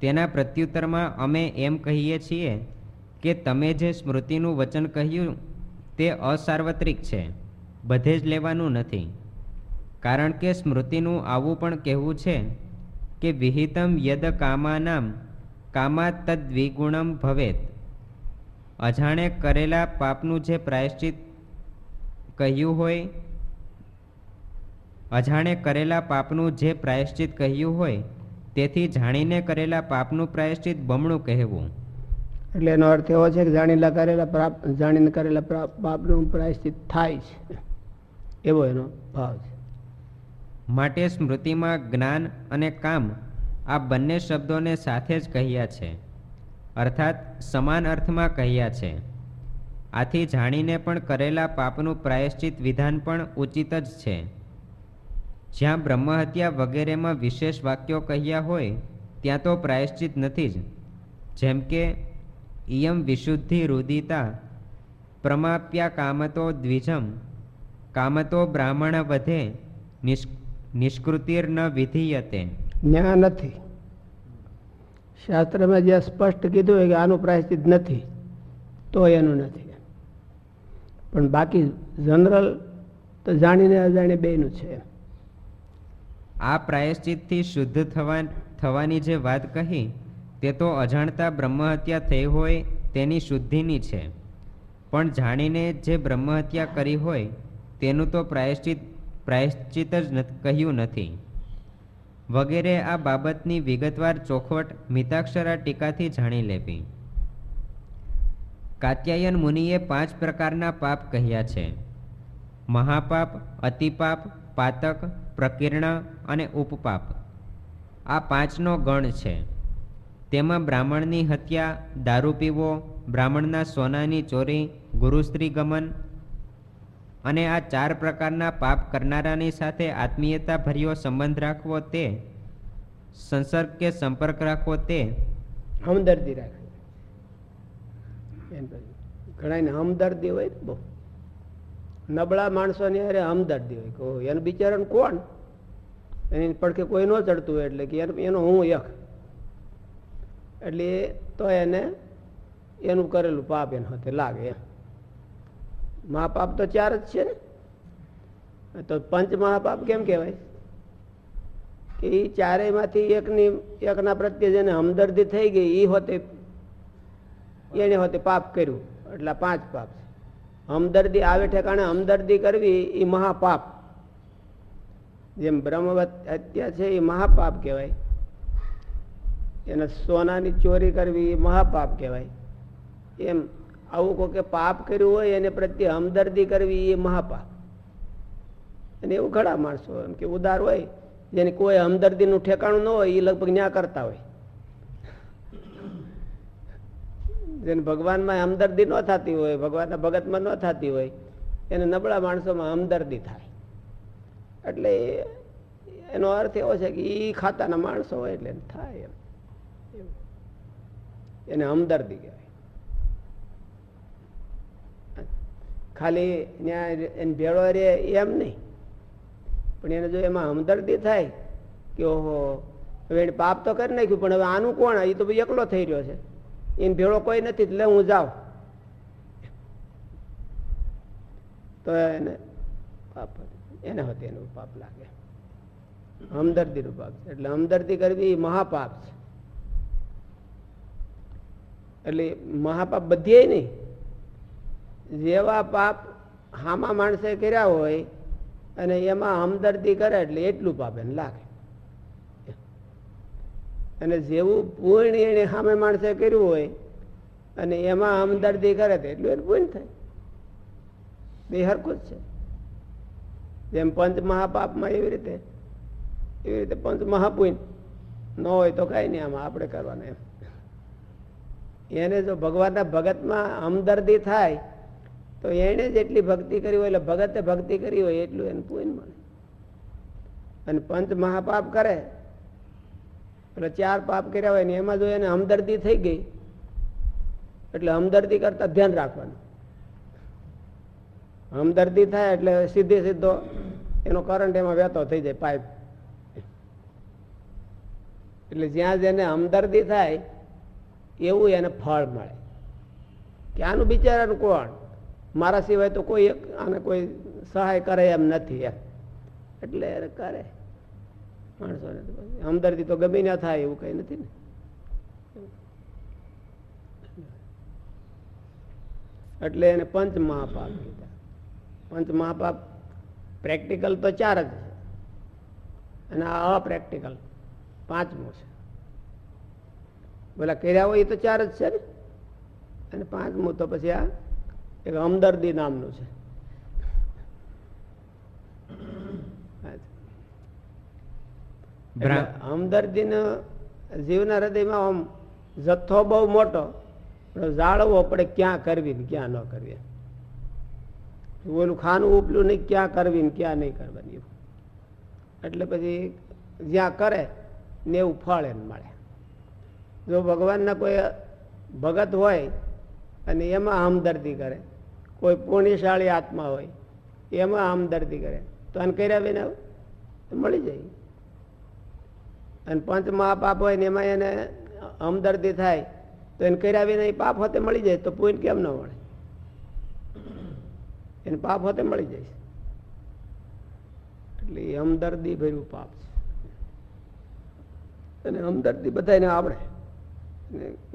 તેના પ્રત્યુત્તરમાં અમે એમ કહીએ છીએ કે તમે જે સ્મૃતિનું વચન કહ્યું તે અસાર્વત્રિક છે, બધે જ લેવાનું નથી. કારણ કે સ્મૃતિનું આવું પણ કહેવું છે કે વિહિતમ યદ કામાનામ કામા તદ્વિગુણમ ભવેત. અજાણે કરેલા પાપનું જે પ્રાયશ્ચિત કહ્યું હોય, અજાણે કરેલા પાપનું જે પ્રાયશ્ચિત કહ્યું હોય તેથી જાણીને કરેલા પાપનું પ્રાયશ્ચિત બમણું કહેવું. એટલે એનો અર્થ એવો છે કે જાણીને કરેલા પ્રાપ જાણીને કરેલા પાપનું પ્રાયશ્ચિત થાય છે. એવો એનો ભાવ છે. માટે સ્મૃતિમાં જ્ઞાન અને કામ આ બંને શબ્દોને સાથે જ કહ્યા છે. અર્થાત સમાન અર્થમાં કહ્યા છે. આથી જાણીને પણ કરેલા પાપનું પ્રાયશ્ચિત વિધાન પણ ઉચિત જ છે. જ્યાં બ્રહ્મહત્યા વગેરેમાં વિશેષ વાક્યો કહ્યા હોય, ત્યાં તો પ્રાયશ્ચિત નથી જ. જેમ કે ઇયમ વિશુદ્ધિ રુદિતા, પ્રમાપ્યા કામતો દ્વિજમ, કામતો બ્રાહ્મણ વધે નિષ્ નિષ્કૃતિર્ન વિધીયતે. જ્ઞાન નથી. શાસ્ત્રમાં જ્યાં સ્પષ્ટ કીધું હોય કે આનું પ્રાયશ્ચિત નથી, તો એનું નથી પણ બાકી જનરલ તો જાણીને અજાણે બેનું છે આ પ્રાયશ્ચિતથી શુદ્ધ થવા, થવાની જે વાત કહી, તે તો અજાણતા બ્રહ્મહત્યા થઈ હોય તેની શુદ્ધિની છે. પણ જાણીને જે બ્રહ્મહત્યા કરી હોય, તેનું તો પ્રાયશ્ચિત પ્રાયશ્ચિત જ કહ્યું નથી. વગેરે આ બાબતની વિગતવાર ચોખવટ મિતાક્ષરા ટીકાથી જાણી લેવી. કાત્યાયન મુનિએ પાંચ પ્રકારના પાપ કહ્યા છે. મહાપાપ, અતિપાપ પાતક, પ્રકીર્ણ અને ઉપપાપ. આ પાંચનો ગણ છે. તેમાં બ્રાહ્મણની હત્યા, દારૂ પીવો, બ્રાહ્મણના સોનાની ચોરી, ગુરુસ્ત્રી ગમન અને આ ચાર પ્રકારના પાપ કરનારાની સાથે આત્મીયતા ભર્યો સંબંધ રાખવો તે, સંસર્ગ કે સંપર્ક રાખવો તે. હમદર્દી રાખવી. ઘણા હમદર્દી હોય બહુ. નબળા માણસોની અરે હમદર્દી હોય કહો એને બિચારાને કોણ? એની પડખે કોઈ ન ચડતું હોય એટલે કે એનો હું એક એટલે તો એને એનું કરેલું પાપ એને હાથે લાગે એમ. મહાપાપ તો ચાર જ છે ને? તો પંચ મહાપાપ કેમ કહેવાય? કે એ ચારેયમાંથી એકની એકના પ્રત્યે જેને હમદર્દી થઈ ગઈ એ હોતે એને હોતે પાપ કર્યું. એટલે પાંચ પાપ છે. હમદર્દી આવે ઠેકાણે હમદર્દી કરવી એ મહાપાપ જેમ બ્રહ્મવત હત્યા છે એ મહાપાપ કહેવાય એને સોનાની ચોરી કરવી એ મહાપાપ કહેવાય એમ આવું કોઈ કે પાપ કર્યું હોય, એને પ્રત્યે હમદર્દી કરવી એ મહાપાપ અને એવું ઘણા માણસો એમ કે ઉદાર હોય, જેને કોઈ હમદર્દીનું ઠેકાણું ન હોય એ લગભગ ન્યા કરતા હોય। જેને ભગવાનમાં હમદર્દી ન થતી હોય, ભગવાનના ભગતમાં ન થતી હોય, એને નબળા માણસોમાં હમદર્દી થાય. એટલે એનો અર્થ એવો છે કે એ ખાતાના માણસો હોય એટલે થાય એમ. એને હમદર્દી કહેવાય. ખાલી ત્યાં એને ભેળો રે એમ નહીં. પણ એને જો એમાં હમદર્દી થાય કે ઓહો, હવે એને પાપ તો કરી નાખ્યું, પણ હવે આનું કોણ? એ તો ભાઈ એકલો થઈ રહ્યો છે. એને ભેળો કોઈ નથી, એટલે હું જાઉં. તો એને પાપ એને હોતી એનું પાપ લાગે. હમદર્દીનું પાપ છે. એટલે હમદર્દી કરવી એ મહાપાપ છે. એટલે મહાપાપ બધીએ નહીં. જેવા પાપ હામા માણસે કર્યા હોય, અને એમાં હમદર્દી કરે એટલે એટલું પાપ એને લાગે. અને જેવું પૂર્ણ એને સામે માણસે કર્યું હોય, અને એમાં હમદર્દી કરે તો એટલું એને પૂર્ણ થાય. બે હરખું જ છે. જેમ પંચ મહાપાપમાં એવી રીતે એવી રીતે પંચ મહાપુન ન હોય તો કઈ નહીં, આમાં આપણે કરવાનું એમ. એને જો ભગવાનના ભગતમાં હમદર્દી થાય, તો એણે જેટલી ભક્તિ કરી હોય, એટલે ભગતે ભક્તિ કરી હોય, એટલું એને પૂન મળે. અને પંચ મહાપાપ કરે એટલે ચાર પાપ કર્યા હોય ને એમાં જો એને હમદર્દી થઈ ગઈ, એટલે હમદર્દી કરતા ધ્યાન રાખવાનું. હમદર્દી થાય એટલે સીધે સીધો એનો કરંટ એમાં વહેતો થઈ જાય પાઇપ એટલે જ્યાં જેને હમદર્દી થાય, એવું એને ફળ મળે. કે આનું બિચારાનું કોણ? મારા સિવાય તો કોઈ આને કોઈ સહાય કરે એમ નથી એમ. એટલે કરે. માણસોને હમદર્દી તો ગમે ના થાય એવું કઈ નથી ને. એટલે એને પંચ મહાપાપ કીધા. પંચ મહાપાપ પ્રેક્ટિકલ તો ચાર જ છે. અને આ અપ્રેક્ટિકલ પાંચમું છે. બોલા કર્યા હોય એ તો ચાર જ છે ને? અને પાંચમું તો પછી આ એક હમદર્દી નામનું છે. હમદર્દીનો જીવના હૃદયમાં આમ જથ્થો બહુ મોટો જાળવવો પડે ક્યાં કરવી ને ક્યાં ન કરવી. ઓલું ખાનું ઉપલું નહીં ક્યાં કરવી ને ક્યાં નહીં કરવાની એટલે પછી જ્યાં કરે ને એવું ફળ એને મળે. જો ભગવાનના કોઈ ભગત હોય અને એમાં હમદર્દી કરે કોઈ પુણ્યશાળી આત્મા હોય એમાં હમદર્દી કરે તો આને કર્યા વિના મળી જાય. અને પંચ મહાપાપ હોય ને એમાં એને હમદર્દી થાય, તો એને કર્યા વિના એ પાપ હોતે મળી જાય, તો પુણ્ય કેમ ન મળે એને પાપ હોતે મળી જાય. એટલે એ હમદર્દી ભર્યું પાપ છે. અને હમદર્દી બધાને આવડે.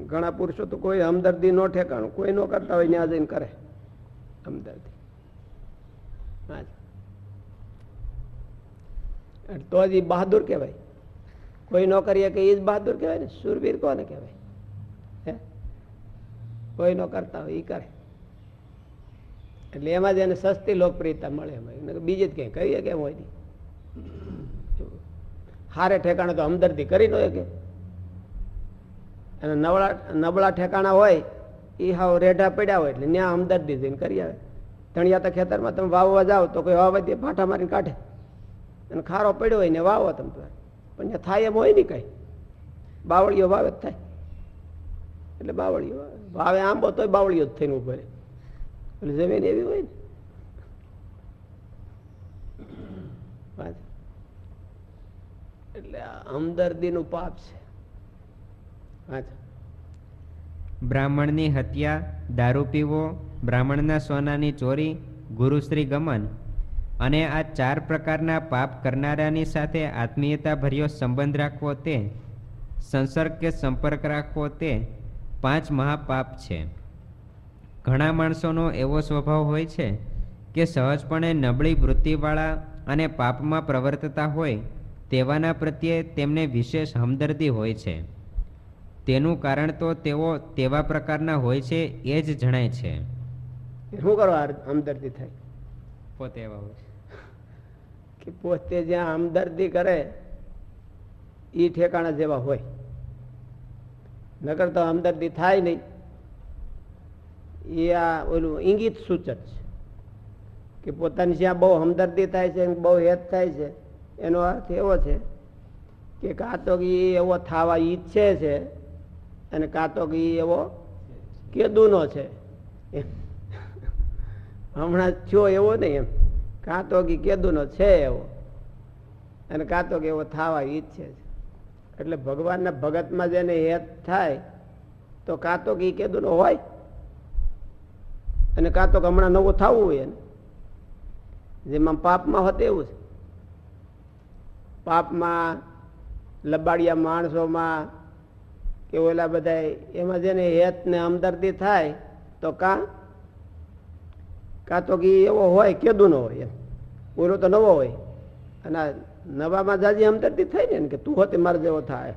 ઘણા પુરુષો તો કોઈ હમદર્દી નો ઠેકાણું, કોઈ નો કરતા હોય ત્યાં જઈને કરે. હમદર્દી. તો જ બહાદુર કહેવાય. કોઈ ન કરીએ કે એ જ બહાદુર કહેવાય ને? સુરવીર કોને કહેવાય? કોઈ ન કરતા હોય એ કરે. એટલે એમાં જ એને સસ્તી લોકપ્રિયતા મળે એમાં. બીજે જ ક્યાંય કરીએ કેમ હોય નહીં. હારે ઠેકાણે તો હમદર્દી કરી નો કે અને નબળા નબળા ઠેકાણા હોય એ હાવ રેઢા પડ્યા હોય, એટલે ત્યાં હમદર્દી જઈને કરી આવે. ધણિયા તો ખેતરમાં તમે વાવવા જાઓ તો કોઈ વાવવા દે ભાઠા મારીને કાઢે. અને ખારો પડ્યો હોય ને વાવો તમે પણ થાય એમ હોય ને કઈ. બાવળીઓ વાવે થાય. એટલે બાવળીઓ વાવે. આંબો તોય બાવળીઓ જ થઈને ઊભો એટલે જમીન એવી હોય ને. પાપ છે. બ્રાહ્મણની હત્યા, દારૂ પીવો, બ્રાહ્મણના સોનાની ચોરી ગુરુશ્રી ગમન. અને આ ચાર પ્રકારના પાપ કરનારાની સાથે આત્મીયતાભર્યો સંબંધ રાખવો તે સંસર્ગ કે સંપર્ક રાખવો તે પાંચ મહાપાપ છે. ઘણા માણસોનો એવો સ્વભાવ હોય છે કે સહજપણે નબળી વૃત્તિવાળા અને પાપમાં પ્રવર્તતા હોય તેવાના પ્રત્યે તેમને વિશેષ હમદર્દી હોય છે. તેનું કારણ તો તેઓ તેવા પ્રકારના હોય છે એ જ જણાય છે. શું કરવા હમદર્દી થાય? પોતે એવા હોય કે પોતે જ્યાં હમદર્દી કરે એ ઠેકાણા જેવા હોય. નકર તો હમદર્દી થાય નહીં. એ આ ઓલું ઇંગિત સૂચક છે કે પોતાની જ્યાં બહુ હમદર્દી થાય છે, બહુ હેત થાય છે, એનો અર્થ એવો છે કે કાં તો એ એવો થવા ઈચ્છે છે અને કાં તો એ એવો કેદુનો છે. હમણાં થયો એવો નહીં એમ. કાં તો કે કેદુનો છે એવો. અને કાં તો કે એવો થવા ઈચ્છે છે. એટલે ભગવાનના ભગતમાં જેને હેત થાય, તો કાં તો કે કેદુનો હોય. અને કાં તો કે હમણાં નવું થવું હોય એને. જેમાં પાપમાં હોત એવું છે. પાપમાં, લબાડિયા માણસોમાં, કે ઓલા બધા એમાં જેને હેત ને હમદર્દી થાય, તો કાં કાં તો કે એવો હોય કેદુનો હોય એમ. ઓલો તો નવો હોય. અને નવામાં જાજી હમદર્દી થઈ ને કે તું હોતે મારે જેવો થાય.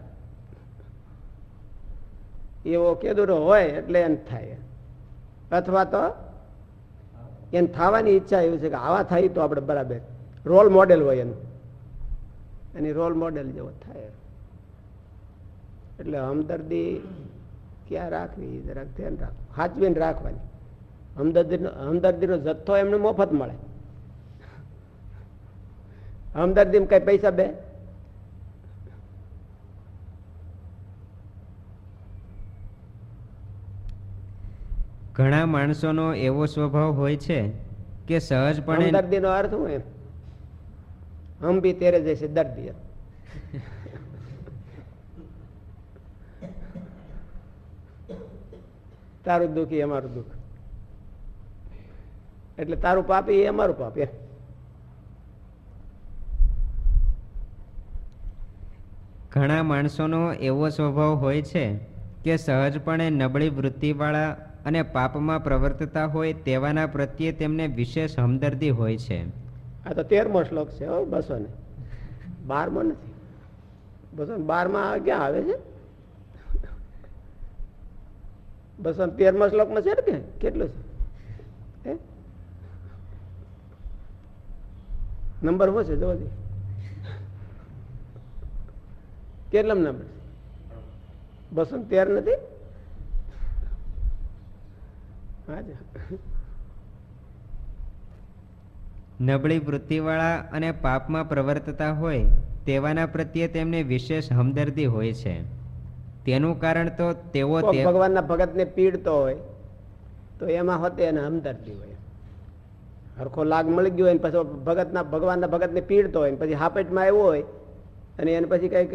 એવો કેદુનો હોય એટલે એને થાય. અથવા તો એને થવાની ઈચ્છા એવી છે કે આવા થાય તો આપણે બરાબર રોલ મોડેલ હોય એનું એની રોલ મોડેલ જેવો થાય. એટલે હમદર્દી ક્યાં રાખવી? જરાક ધ્યાન રાખવું સાચવીને રાખવાની. હમદર્દીનો હમદર્દીનો જથ્થો એમને મફત મળે. હમદર્દી કઈ પૈસા બે? ઘણા માણસોનો એવો સ્વભાવ હોય છે કે સહજપણે દર્દી નો અર્થ શું એમ? હમ બી તેરે જશે દર્દી. તારું દુઃખ એ અમારું દુઃખ. એટલે તારું પાપ એ અમારું પાપ એમ ઘણા માણસોનો એવો સ્વભાવ હોય છે કે સહજપણે નબળી વૃત્તિવાળા અને પાપમાં પ્રવર્તતા હોય તેવાના પ્રત્યે તેમને વિશેષ હમદર્દી હોય છે. આ તો તેરમો શ્લોક છે હો બસો ને. બારમો નથી. બસો બારમાં ક્યાં આવે છે? બસો તેરમા શ્લોકમાં છે ને કે? કેટલું છે હે? નંબર શું છે જોવા દે. કેટલા નંબર બસો ને તેર નથી? નબળી વૃત્તિવાળા અને પાપમાં પ્રવર્તતા હોય તેવાના પ્રત્યે તેમને વિશેષ હમદર્દી હોય છે. તેનું કારણ તો તેઓ ભગવાનના ભગતને પીડતો હોય તો એમાં હોતે એને હમદર્દી હોય. હરખો લાગ મળી ગયો હોય ને પછી ભગતના ભગવાનના ભગતને પીડતો હોય ને પછી હાપેટમાં આવ્યો હોય અને એને પછી કંઈક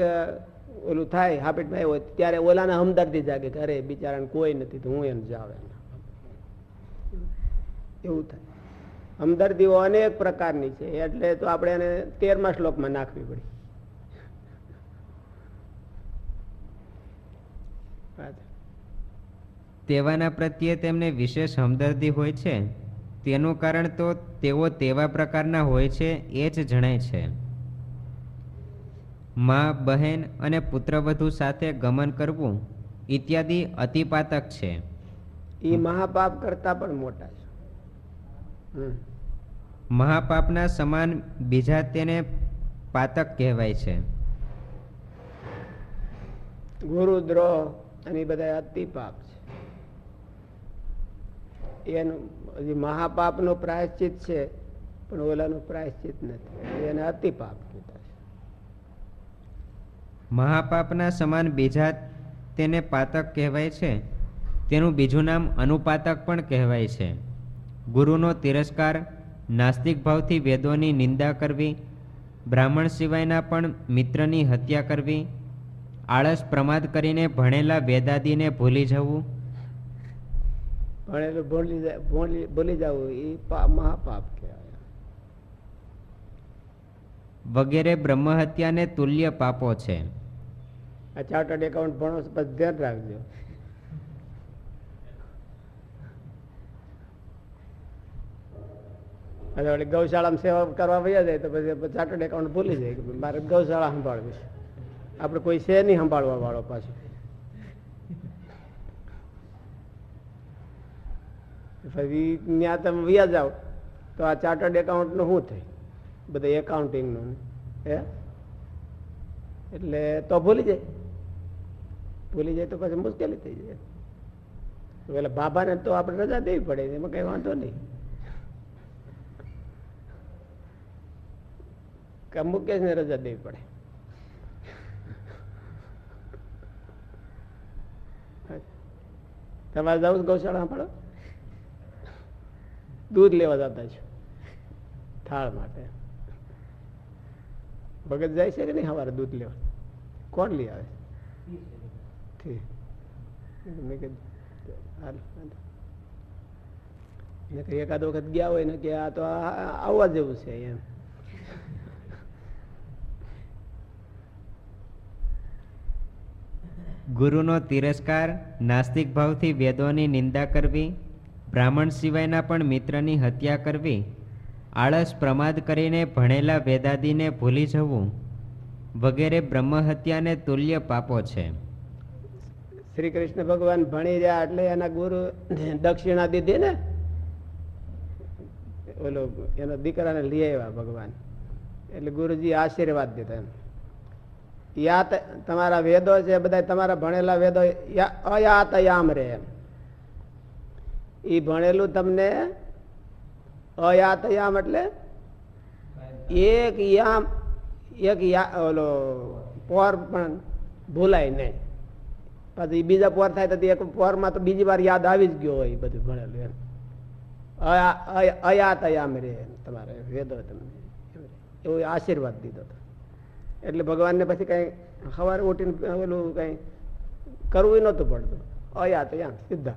ઓલું થાય હાપેટમાં આવ્યો હોય, ત્યારે ઓલાને હમદર્દી જાગે કે અરે બિચારાને કોઈ નથી તો હું એને જાવ એવું થાય. હમદર્દીઓ અનેક પ્રકારની છે, એટલે તો આપણે એને તેરમા શ્લોકમાં નાખવી પડી. તેવાના પ્રત્યે તેમને વિશેષ હમદર્દી હોય છે? તેનું કારણ તો તેઓ તેવા પ્રકારના હોય છે એ જ જણાય છે. મા બહેન અને પુત્રવધુ સાથે ગમન કરવું ઇત્યાદિ અતિપાતક છે. એ મહાપાપ કરતા પણ મોટા છે. મહાપાપના સમાન બીજા તેને પાતક કહેવાય છે. ગુરુદ્રોહ અને બધા અતિ પાપ છે. એનું હજી મહાપાપનું પ્રાયશ્ચિત છે, પણ ઓલાનું પ્રાયશ્ચિત નથી. એને અતિ પાપ કીધા છે. મહાપાપના સમાન બીજા તેને પાતક કહેવાય છે. તેનું બીજું નામ અનુપાતક પણ કહેવાય છે. ગુરુનો તિરસ્કાર, નાસ્તિક ભાવથી વેદોની નિંદા કરવી, બ્રાહ્મણ સિવાયના પણ મિત્રની હત્યા કરવી, આળસ પ્રમાદ કરીને ભણેલા વેદાદીને ભૂલી જવું ભણેલું ભૂલી જાય ભૂલી જવું એ મહાપાપ કહેવાય. વગેરે બ્રહ્મહત્યાને તુલ્ય પાપો છે. આ ચાર્ટર્ડ એકાઉન્ટ ભણો છો પછી ધ્યાન રાખજો. અને વળી ગૌશાળામાં સેવા કરવા વયા જાય તો પછી ચાર્ટર્ડ એકાઉન્ટ ભૂલી જાય કે મારે ગૌશાળા સંભાળવી છે. આપણે કોઈ છે નહીં સંભાળવા વાળો પાછો. પછી ત્યાં તમે વ્યા જાઓ, તો આ ચાર્ટર્ડ એકાઉન્ટનું શું થાય? બધા એકાઉન્ટિંગનું હે? એટલે તો ભૂલી જાય. ભૂલી જાય તો પછી મુશ્કેલી થઈ જાય. પેલા બાબાને તો આપણે રજા દેવી પડે, એમાં કઈ વાંધો નહીં. કે મુકેશને રજા દેવી પડે. તમારે જવું ગૌશાળા પડો દૂધ લેવા જતા છો. થાળ માટે. ભગત જાય છે કે નહીં સવારે દૂધ લેવા? કોણ લઈ આવે? એકાદ વખત ગયા હોય ને કે આ તો આવવા જેવું છે એમ. ગુરુનો તિરસ્કાર નાસ્તિક ભાવથી વેદોની નિંદા કરવી બ્રાહ્મણ સિવાયના પણ મિત્રની હત્યા કરવી, આળસ પ્રમાદ કરીને ભણેલા વેદાદીને ભૂલી જવું, વગેરે બ્રહ્મહત્યાને તુલ્ય પાપો છે. શ્રી કૃષ્ણ ભગવાન ભણી રહ્યા એટલે એના ગુરુ દક્ષિણા દીધી ને ઓલો એના દીકરાને લઈ આવ્યા ભગવાન. એટલે ગુરુજી આશીર્વાદ દીધા યાત તમારા વેદો છે બધા તમારા ભણેલા વેદો અયાતયામ રે એમ. ઈ ભણેલું તમને અયાતયામ એટલે એક યામ, એક યા, ઓલો પોર પણ ભૂલાય નહીં. પછી બીજા પોર થાય તો એક પોરમાં તો બીજી વાર યાદ આવી જ ગયો હોય એ બધું ભણેલું એમ. અયા- અયા- અયાત અયામ રે તમારે વેદો તમને એવો આશીર્વાદ દીધો હતો એટલે ભગવાનને પછી કઈ સવારે ઉઠીને ઓલું કઈ કરવું નહોતું પડતું. અયાત અયામ સીધા.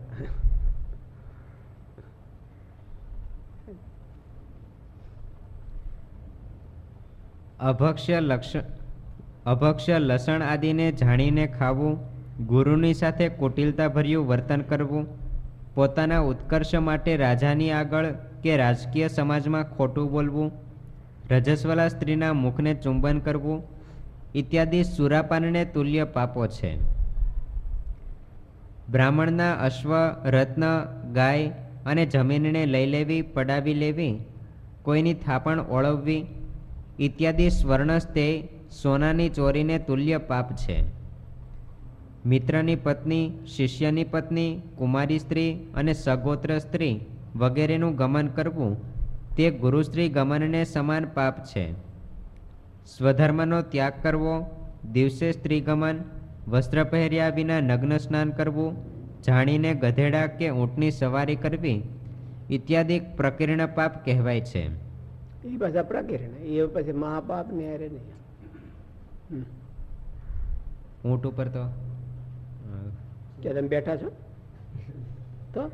અભક્ષ્ય લક્ષ, અભક્ષ્ય લસણ આદિને જાણીને ખાવું, ગુરુની સાથે કુટિલતાભર્યું વર્તન કરવું, પોતાના ઉત્કર્ષ માટે રાજાની આગળ કે રાજકીય સમાજમાં ખોટું બોલવું, રજસ્વલા સ્ત્રીના મુખને ચુંબન કરવું ઇત્યાદિ સુરાપાનને તુલ્ય પાપો છે. બ્રાહ્મણના અશ્વ, રત્ન, ગાય અને જમીનને લઈ લેવી, પડાવી લેવી, કોઈની થાપણ ઓળવવી ઇત્યાદિ સ્વર્ણસ્તે સોનાની ચોરીને તુલ્ય પાપ છે. મિત્રની પત્ની, શિષ્યની પત્ની, કુમારી સ્ત્રી અને સગોત્ર સ્ત્રી વગેરેનું ગમન કરવું તે ગુરુશ્રી ગમનને સમાન પાપ છે. સ્વધર્મનો ત્યાગ કરવો, દિવસે સ્ત્રી ગમન, વસ્ત્ર પહેર્યા વિના નગ્ન સ્નાન કરવું, જાણીને ગધેડા કે ઊંટની સવારી કરવી ઇત્યાદિ પ્રકીર્ણ પાપ કહેવાય છે. એ પાછા પ્રકીર્ણ એ પછી મહાપાપ ને અરે નહીં. ઊંટ ઉપર તો. કે તમે બેઠા છો? તો?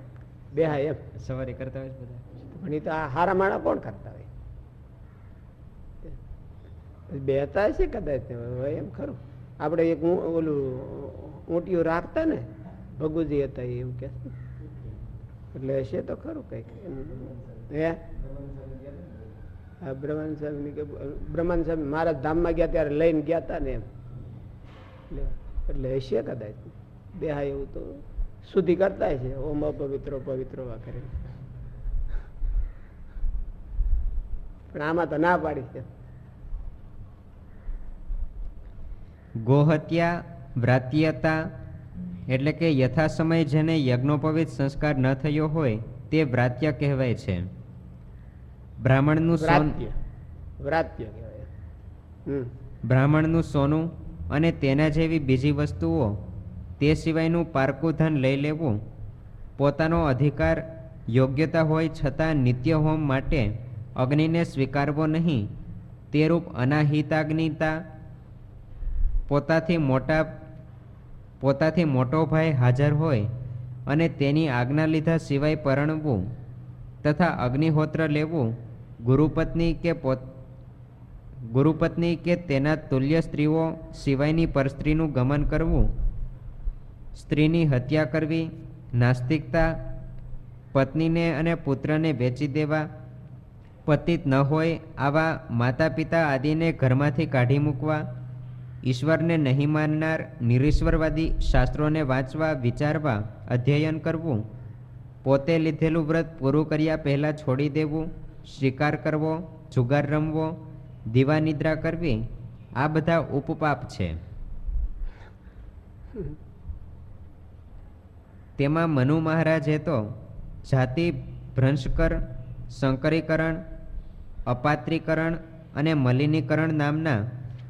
બે હા એમ. સવારી કરતા હોય બધા. પણ એ તો આ હારા માણા કોણ કરતા હોય? બેતા છે કદાચ એમ ખરું. આપણે એક ઓલું ઊંટિયું રાખતા ને ભગુજી હતા એવું કે. એટલે હશે તો ખરું કંઈક. હે? હા સાહેબ સ્વામી ની કે, બ્રહ્માનંદ મારા ધામમાં ગયા ત્યારે લઈને ગયા હતા ને એમ. એટલે- હશે કદાચ. બેહાય એવું તો સુધી કરતા છે ઓમ અપવિત્રો, પવિત્રો વા કરે પણ આમાં તો ના પાડી છે. ગોહત્યા, વ્રાત્યતા, એટલે કે યથા સમય જેને યજ્ઞોપવિત સંસ્કાર ન થયો હોય, તે વ્રાત્ય કહેવાય છે. બ્રાહ્મણનું સોન. વ્રાત્ય. વ્રાત્ય કહેવાય. બ્રાહ્મણનું સોનું અને તેના જેવી બીજી વસ્તુઓ તે સિવાયનું પારકું ધન લઈ લેવું પોતાનો અધિકાર યોગ્યતા હોય છતાં નિત્ય હોમ માટે અગ્નિને સ્વીકારવો નહીં. તે રૂપ અનાહિતાગ્નિતા પોતાથી મોટા પોતાથી મોટો ભાઈ હાજર હોય અને તેની આજ્ઞા લીધા સિવાય પરણવું તથા અગ્નિહોત્ર લેવું ગુરુપત્ની કે પોત, ગુરુપત્ની કે તેના તુલ્ય સ્ત્રીઓ સિવાયની પરસ્ત્રીનું ગમન કરવું? સ્ત્રીની હત્યા કરવી, નાસ્તિકતા, પત્નીને અને પુત્રને વેચી દેવા, પતિત ન હોય આવા માતા પિતા આદિને ઘરમાંથી કાઢી મૂકવા, ઈશ્વરને નહીં માનનાર નિરીશ્વરવાદી શાસ્ત્રોને વાંચવા, વિચારવા, અધ્યયન કરવું? પોતે લીધેલું વ્રત પૂરું કર્યા પહેલાં છોડી દેવું? શિકાર કરવો, જુગાર રમવો, દીવા નિદ્રા કરવી, આ બધા ઉપપાપ છે. તેમાં મનુ મહારાજે તો જાતિ ભ્રંશકર, સંકરીકરણ, અપાત્રીકરણ અને મલિનીકરણ નામના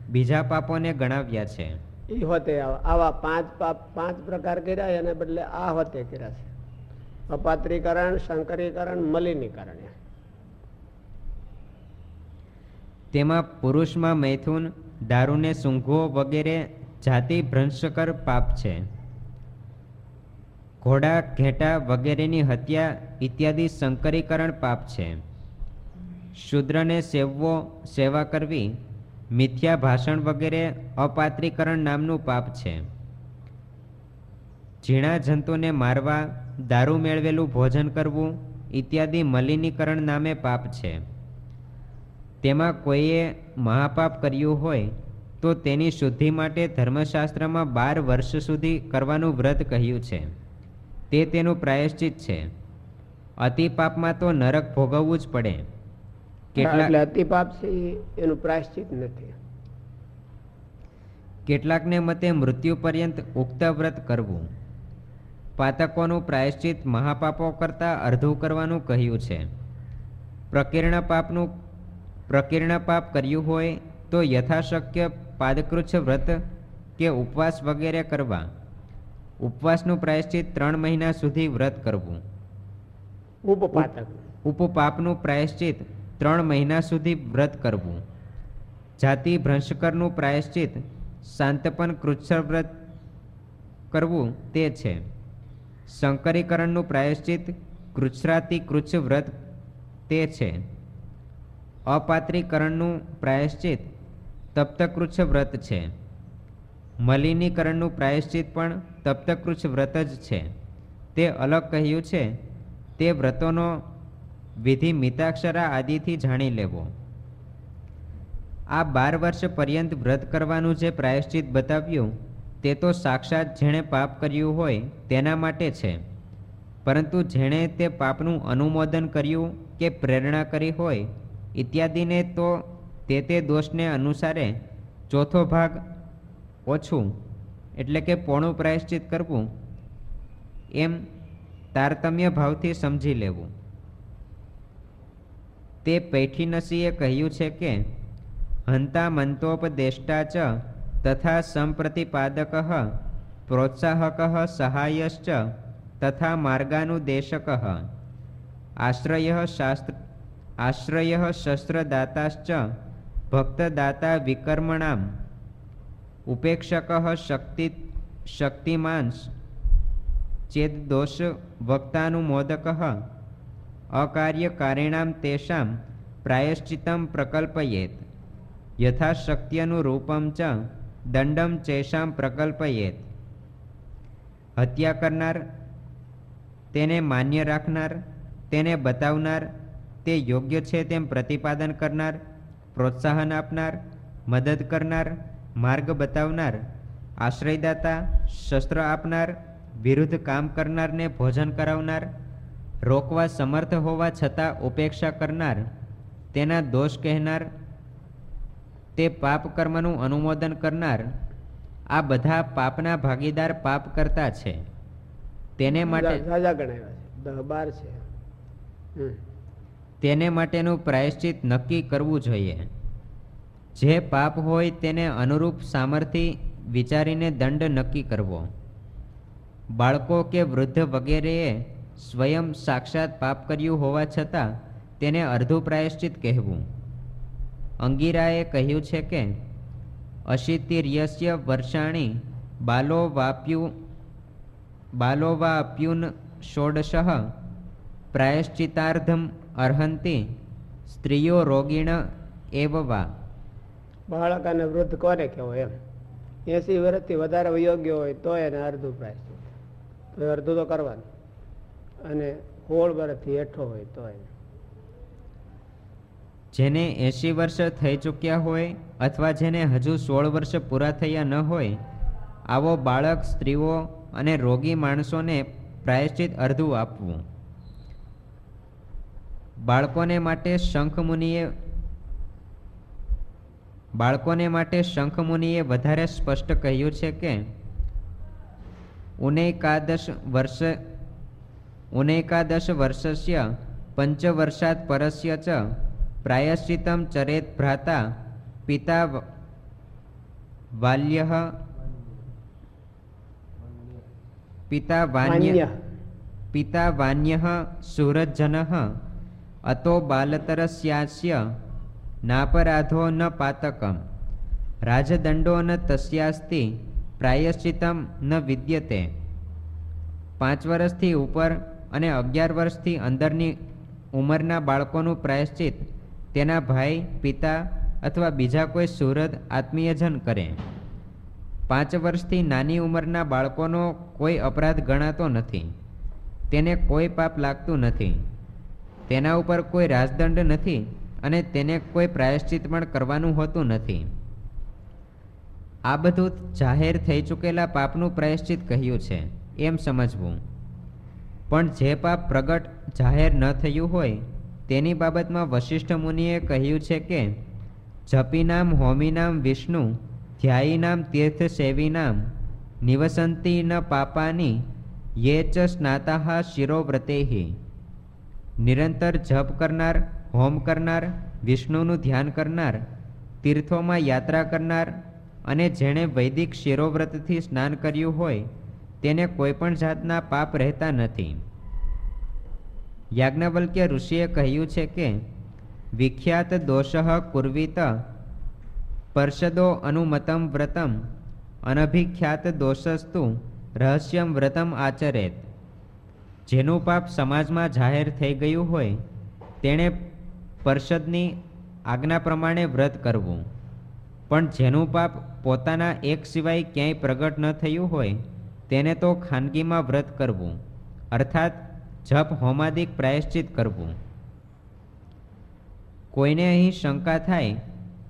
બીજા પાપોને ગણાવ્યા છે. એ હોતે આવા પાંચ પાપ પાંચ પ્રકાર કર્યા એને બદલે આ હોતે કર્યા છે. અપાત્રીકરણ શંકરીકરણ મલિનીકરણ એમ. તેમાં પુરુષમાં મૈથુન, દારૂને સૂંઘવો વગેરે જાતિ ભ્રંશકર પાપ છે. ઘોડા, ઘેટા વગેરેની હત્યા ઇત્યાદિ સંકરીકરણ પાપ છે. શૂદ્રને સેવવો, સેવા કરવી, મિથ્યા ભાષણ વગેરે અપાત્રીકરણ નામનું પાપ છે. ઝીણા જંતુને મારવા, દારૂ મેળવેલું ભોજન કરવું ઇત્યાદિ મલિનીકરણ નામે પાપ છે. તેમાં કોઈએ મહાપાપ કર્યું હોય તો તેની શુદ્ધિ માટે ધર્મશાસ્ત્રમાં બાર વર્ષ સુધી કરવાનું વ્રત કહ્યું છે. તે તેનું પ્રાયશ્ચિત છે. અતિપાપમાં તો નરક ભોગવવું જ પડે. એટલે કેટલા છે એનું પ્રાયશ્ચિત નથી. કેટલાકને મતે મૃત્યુ પર્યંત ઉક્ત વ્રત કરવું. પાતકોનું પ્રાયશ્ચિત મહાપાપો કરતાં અર્ધું કરવાનું કહ્યું છે. પ્રકીર્ણ પાપનું પ્રકીર્ણ પાપ કર્યું હોય તો યથાશક્ય પાદકૃચ્છ વ્રત કે ઉપવાસ વગેરે કરવા. ઉપવાસનું પ્રાયશ્ચિત ત્રણ મહિના સુધી વ્રત કરવું. ઉપપાતક. ઉપપાપનું પ્રાયશ્ચિત ત્રણ મહિના સુધી વ્રત કરવું. જાતિ ભ્રંશકરનું પ્રાયશ્ચિત શાંતપન કૃચ્છ વ્રત કરવું તે છે. શંકરીકરણનું પ્રાયશ્ચિત કૃચ્છરાતી કૃચ્છ વ્રત તે છે. અપાત્રીકરણનું પ્રાયશ્ચિત તપ્તકૃચ્છ વ્રત છે. મલિનીકરણનું પ્રાયશ્ચિત પણ તપ્તકૃચ્છ વ્રત જ છે. તે અલગ કહ્યું છે. તે વ્રતોનો વિધિ મિતાક્ષરા આદિથી જાણી લેવો. આ બાર વર્ષ પર્યંત વ્રત કરવાનું જે પ્રાયશ્ચિત બતાવ્યું, તે તો સાક્ષાત જેણે પાપ કર્યું હોય તેના માટે છે. પરંતુ જેણે તે પાપનું અનુમોદન કર્યું કે પ્રેરણા કરી હોય ઇત્યાદિને તો તે તે દોષને અનુસારે ચોથો ભાગ ઓછું, એટલે કે પોણું પ્રાયશ્ચિત કરવું, એમ તારતમ્ય ભાવથી સમજી લેવું. તે પૈઠીનસીએ કહ્યું છે કે હંતા મંતોપદેષ્ટા ચ તથા સંપ્રતિપાદક પ્રોત્સાહક સહાયશ્ચ તથા માર્ગાનુદેશક આશ્રય શાસ્ત્ર આશ્રય શસ્ત્રદાતાશ્ચ, ભક્તદાતા વિકર્મણામ, ઉપેક્ષક શક્તિ, શક્તિમાંશ ચેદોષ વક્તાનુમોદક અકાર્યકારિણામ તેષાં પ્રાયશ્ચિતમ પ્રકલ્પયેત, યથાશક્ત્યનુરૂપમ ચ, દંડમ ચેષાં પ્રકલ્પયેત. હત્યા કરનાર, તેને માન્ય રાખનાર, તેને બતાવનાર તે યોગ્ય છે તેમ પ્રતિપાદન કરનાર પ્રોત્સાહન આપનાર મદદ કરનાર માર્ગ બતાવનાર આશ્રયદાતા શસ્ત્ર આપનાર વિરુદ્ધ કામ કરનારને ભોજન કરાવનાર રોકવા સમર્થ હોવા છતાં ઉપેક્ષા કરનાર તેના દોષ કહેનાર તે પાપ કર્મનું અનુમોદન કરનાર આ બધા પાપના ભાગીદાર પાપ કરતા છે. તેને માટે ગણાવ્યા છે. દહ બાર છે. તેને માટેનું પ્રાયશ્ચિત નક્કી કરવું જોઈએ. જે પાપ હોય તેને અનુરૂપ સામર્થ્ય વિચારીને દંડ નક્કી કરવો. બાળકો કે વૃદ્ધ વગેરેએ સ્વયં સાક્ષાત પાપ કર્યું હોવા છતાં તેને અર્ધું પ્રાયશ્ચિત કહેવું. અંગીરાએ કહ્યું છે કે અશિતિર્યસ્ય વર્ષાણી બાલો વાપ્યુ બાલો વાપ્યુન ષોડશ પ્રાયશ્ચિતાર્ધમ અર્હંતિ સ્ત્રીઓ રોગીણ એવવા બાળક અને વૃદ્ધ કોને કહેવો એમ? એસી વર્ષથી વધારે યોગ્ય હોય તો એને અડધું પ્રાઇસ તો એ અડધું તો કરવાનું. અને સોળ વર્ષથી હેઠો હોય તો એને. જેને એંશી વર્ષ થઈ ચૂક્યા હોય અથવા જેને હજુ સોળ વર્ષ પૂરા થયા ન હોય આવો બાળક સ્ત્રીઓ અને રોગી માણસોને પ્રાયશ્ચિત અર્ધું આપવું. બાળકોને માટે શંખમુનિએ બાળકોને માટે શંખમુનિએ વધારે સ્પષ્ટ કહ્યું છે કે ઉનૈકાદશ વર્ષ ઉનૈકાદશ વર્ષસ્ય પંચવર્ષાત પરસ્ય ચ પ્રાયશ્ચિતમ ચરેત ભ્રાતા પિતા વાલ્ય પિતા વાન્ય પિતા વાન્ય સુરજન અતો બાલતરસ્યાસ્ય નાપરાધો ન પાતકમ રાજદંડો ન તસ્યાસ્તિ પ્રાયશ્ચિતમ ન વિદ્યતે પાંચ વર્ષથી ઉપર અને અગિયાર વર્ષથી અંદરની ઉંમરના બાળકોનું પ્રાયશ્ચિત, તેના ભાઈ, પિતા અથવા બીજા કોઈ સુરત આત્મીયજન કરે। પાંચ વર્ષથી નાની ઉંમરના બાળકોનો કોઈ અપરાધ ગણાતો નથી। તેને કોઈ પાપ લાગતું નથી। તેના ઉપર કોઈ રાજદંડ નથી અને તેને કોઈ પ્રાયશ્ચિત પણ કરવાનું હોતું નથી. આ બધું જાહેર થઈ ચૂકેલા પાપનું પ્રાયશ્ચિત કહ્યું છે, એમ સમજવું. પણ જે પાપ પ્રગટ જાહેર ન થયું હોય, તેની બાબતમાં વશિષ્ઠ મુનિએ કહ્યું છે કે જપીનામ હોમીનામ વિષ્ણુ ધ્યાયીનામ તીર્થ સેવીનામ નિવસંતી ન પાપાની યે ચ સ્નાતા શિરોવ્રતેહી. નિરંતર જપ કરનાર, હોમ કરનાર, વિષ્ણુનું ધ્યાન કરનાર, તીર્થોમાં યાત્રા કરનાર અને જેણે વૈદિક શિરોવ્રતથી સ્નાન કર્યું હોય, તેને કોઈપણ જાતના પાપ રહેતા નથી. યાજ્ઞવલ્ક્ય ઋષિએ કહ્યું છે કે, વિખ્યાત દોષ કુર્વિત પર્ષદો અનુમતમ વ્રતમ, અનભિખ્યાત દોષસ્તુ રહસ્યમ વ્રતમ આચરેત. જેનું પાપ સમાજમાં જાહેર થઈ ગયું હોય, તેણે પર્ષદની આજ્ઞા પ્રમાણે વ્રત કરવું. પણ જેનું પાપ પોતાના એક સિવાય ક્યાંય પ્રગટ ન થયું હોય, તેને તો ખાનગીમાં વ્રત કરવું, અર્થાત જપ હોમાદિક પ્રાયશ્ચિત કરવું. કોઈને અહીં શંકા થાય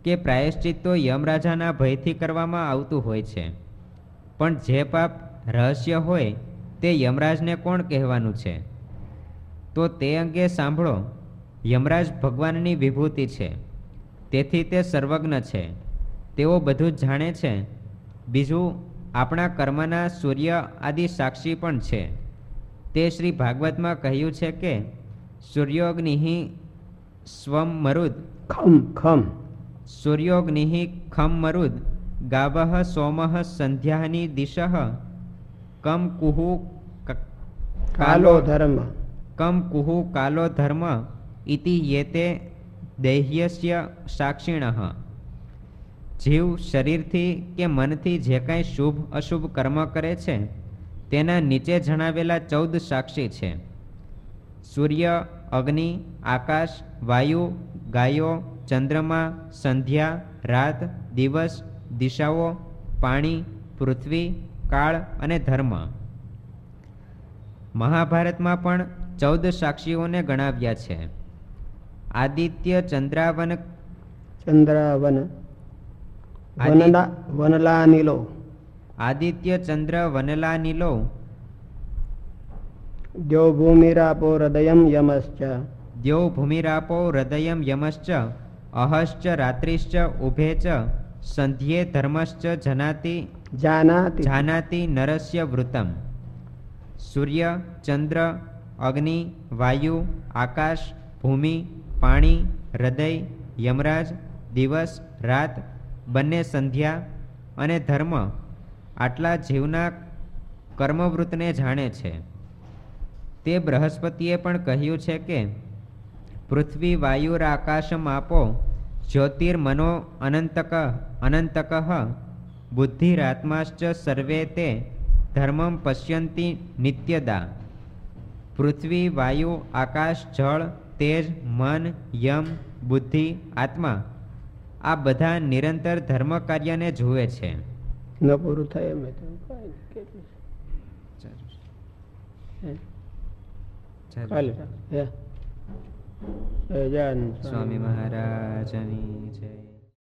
કે પ્રાયશ્ચિત તો યમરાજાના ભયથી કરવામાં આવતું હોય છે, પણ જે પાપ રહસ્ય હોય તે યમરાજને કોણ કહેવાનું છે? તો તે અંગે સાંભળો. યમરાજ ભગવાનની વિભૂતિ છે. તેથી તે સર્વજ્ઞ છે. તેઓ બધું જ જાણે છે. બીજું આપણા કર્મના સૂર્ય આદિ સાક્ષી પણ છે. તે શ્રી ભાગવતમાં કહ્યું છે કે સૂર્યોગ્નિ સ્વમ મરુદ. ખમ ખમ. સૂર્યોગ્નિ ખમ મરુદ. ગાવઃ સોમઃ સંધ્યાની દિશઃ. કમ કુહુ કાલો ધર્મ. કમ કુહુ કાલો ધર્મ ઇતિ યેતે દેહ્યસ્ય સાક્ષિણ. જીવ શરીરથી કે મનથી જે કાંઈ શુભ અશુભ કર્મ કરે છે તેના નીચે જણાવેલા ચૌદ સાક્ષી છે. સૂર્ય અગ્નિ આકાશ વાયુ ગાયો ચંદ્રમા સંધ્યા રાત દિવસ દિશાઓ પાણી પૃથ્વી કાળ અને ધર્મ. મહાભારતમાં પણ ચૌદ સાક્ષીઓને ગણાવ્યા છે. આદિત્ય ચંદ્રાવન ચંદ્રાવન. વનલા વનલા નીલો આદિત્ય ચંદ્ર વનલા નીલો દ્યો ભૂમિરાપો હૃદયમ યમશ્ચ. દ્યો ભૂમિરાપો હૃદયમ યમશ્ચ. અહશ્ચ રાત્રિશ્ચ ઉભે ચ સંધ્યે ધર્મશ્ચ જનાતિ જાનાતિ જાનાતિ નરસ્ય વૃતમ સૂર્ય ચંદ્ર અગ્નિ વાયુ આકાશ ભૂમિ પાણી હૃદય યમરાજ દિવસ રાત બંને સંધ્યા અને ધર્મ આટલા જીવના કર્મવૃતને જાણે છે। તે બૃહસ્પતિએ પણ કહ્યું છે કે, પૃથ્વી વાયુરાકાશમ આપો, જ્યોતિર્મનો અનંતક અનંતક બુદ્ધિરાત્માશ્ચ સર્વે તે ધર્મમ પશ્યંતી નિત્યદા પૃથ્વી વાયુ આકાશ જળ તેજ મન યમ બુદ્ધિ આત્મા આ બધા નિરંતર ધર્મ કાર્યને જુએ છે। ન પૂરું થાય એમ સ્વામી મહારાજની જય.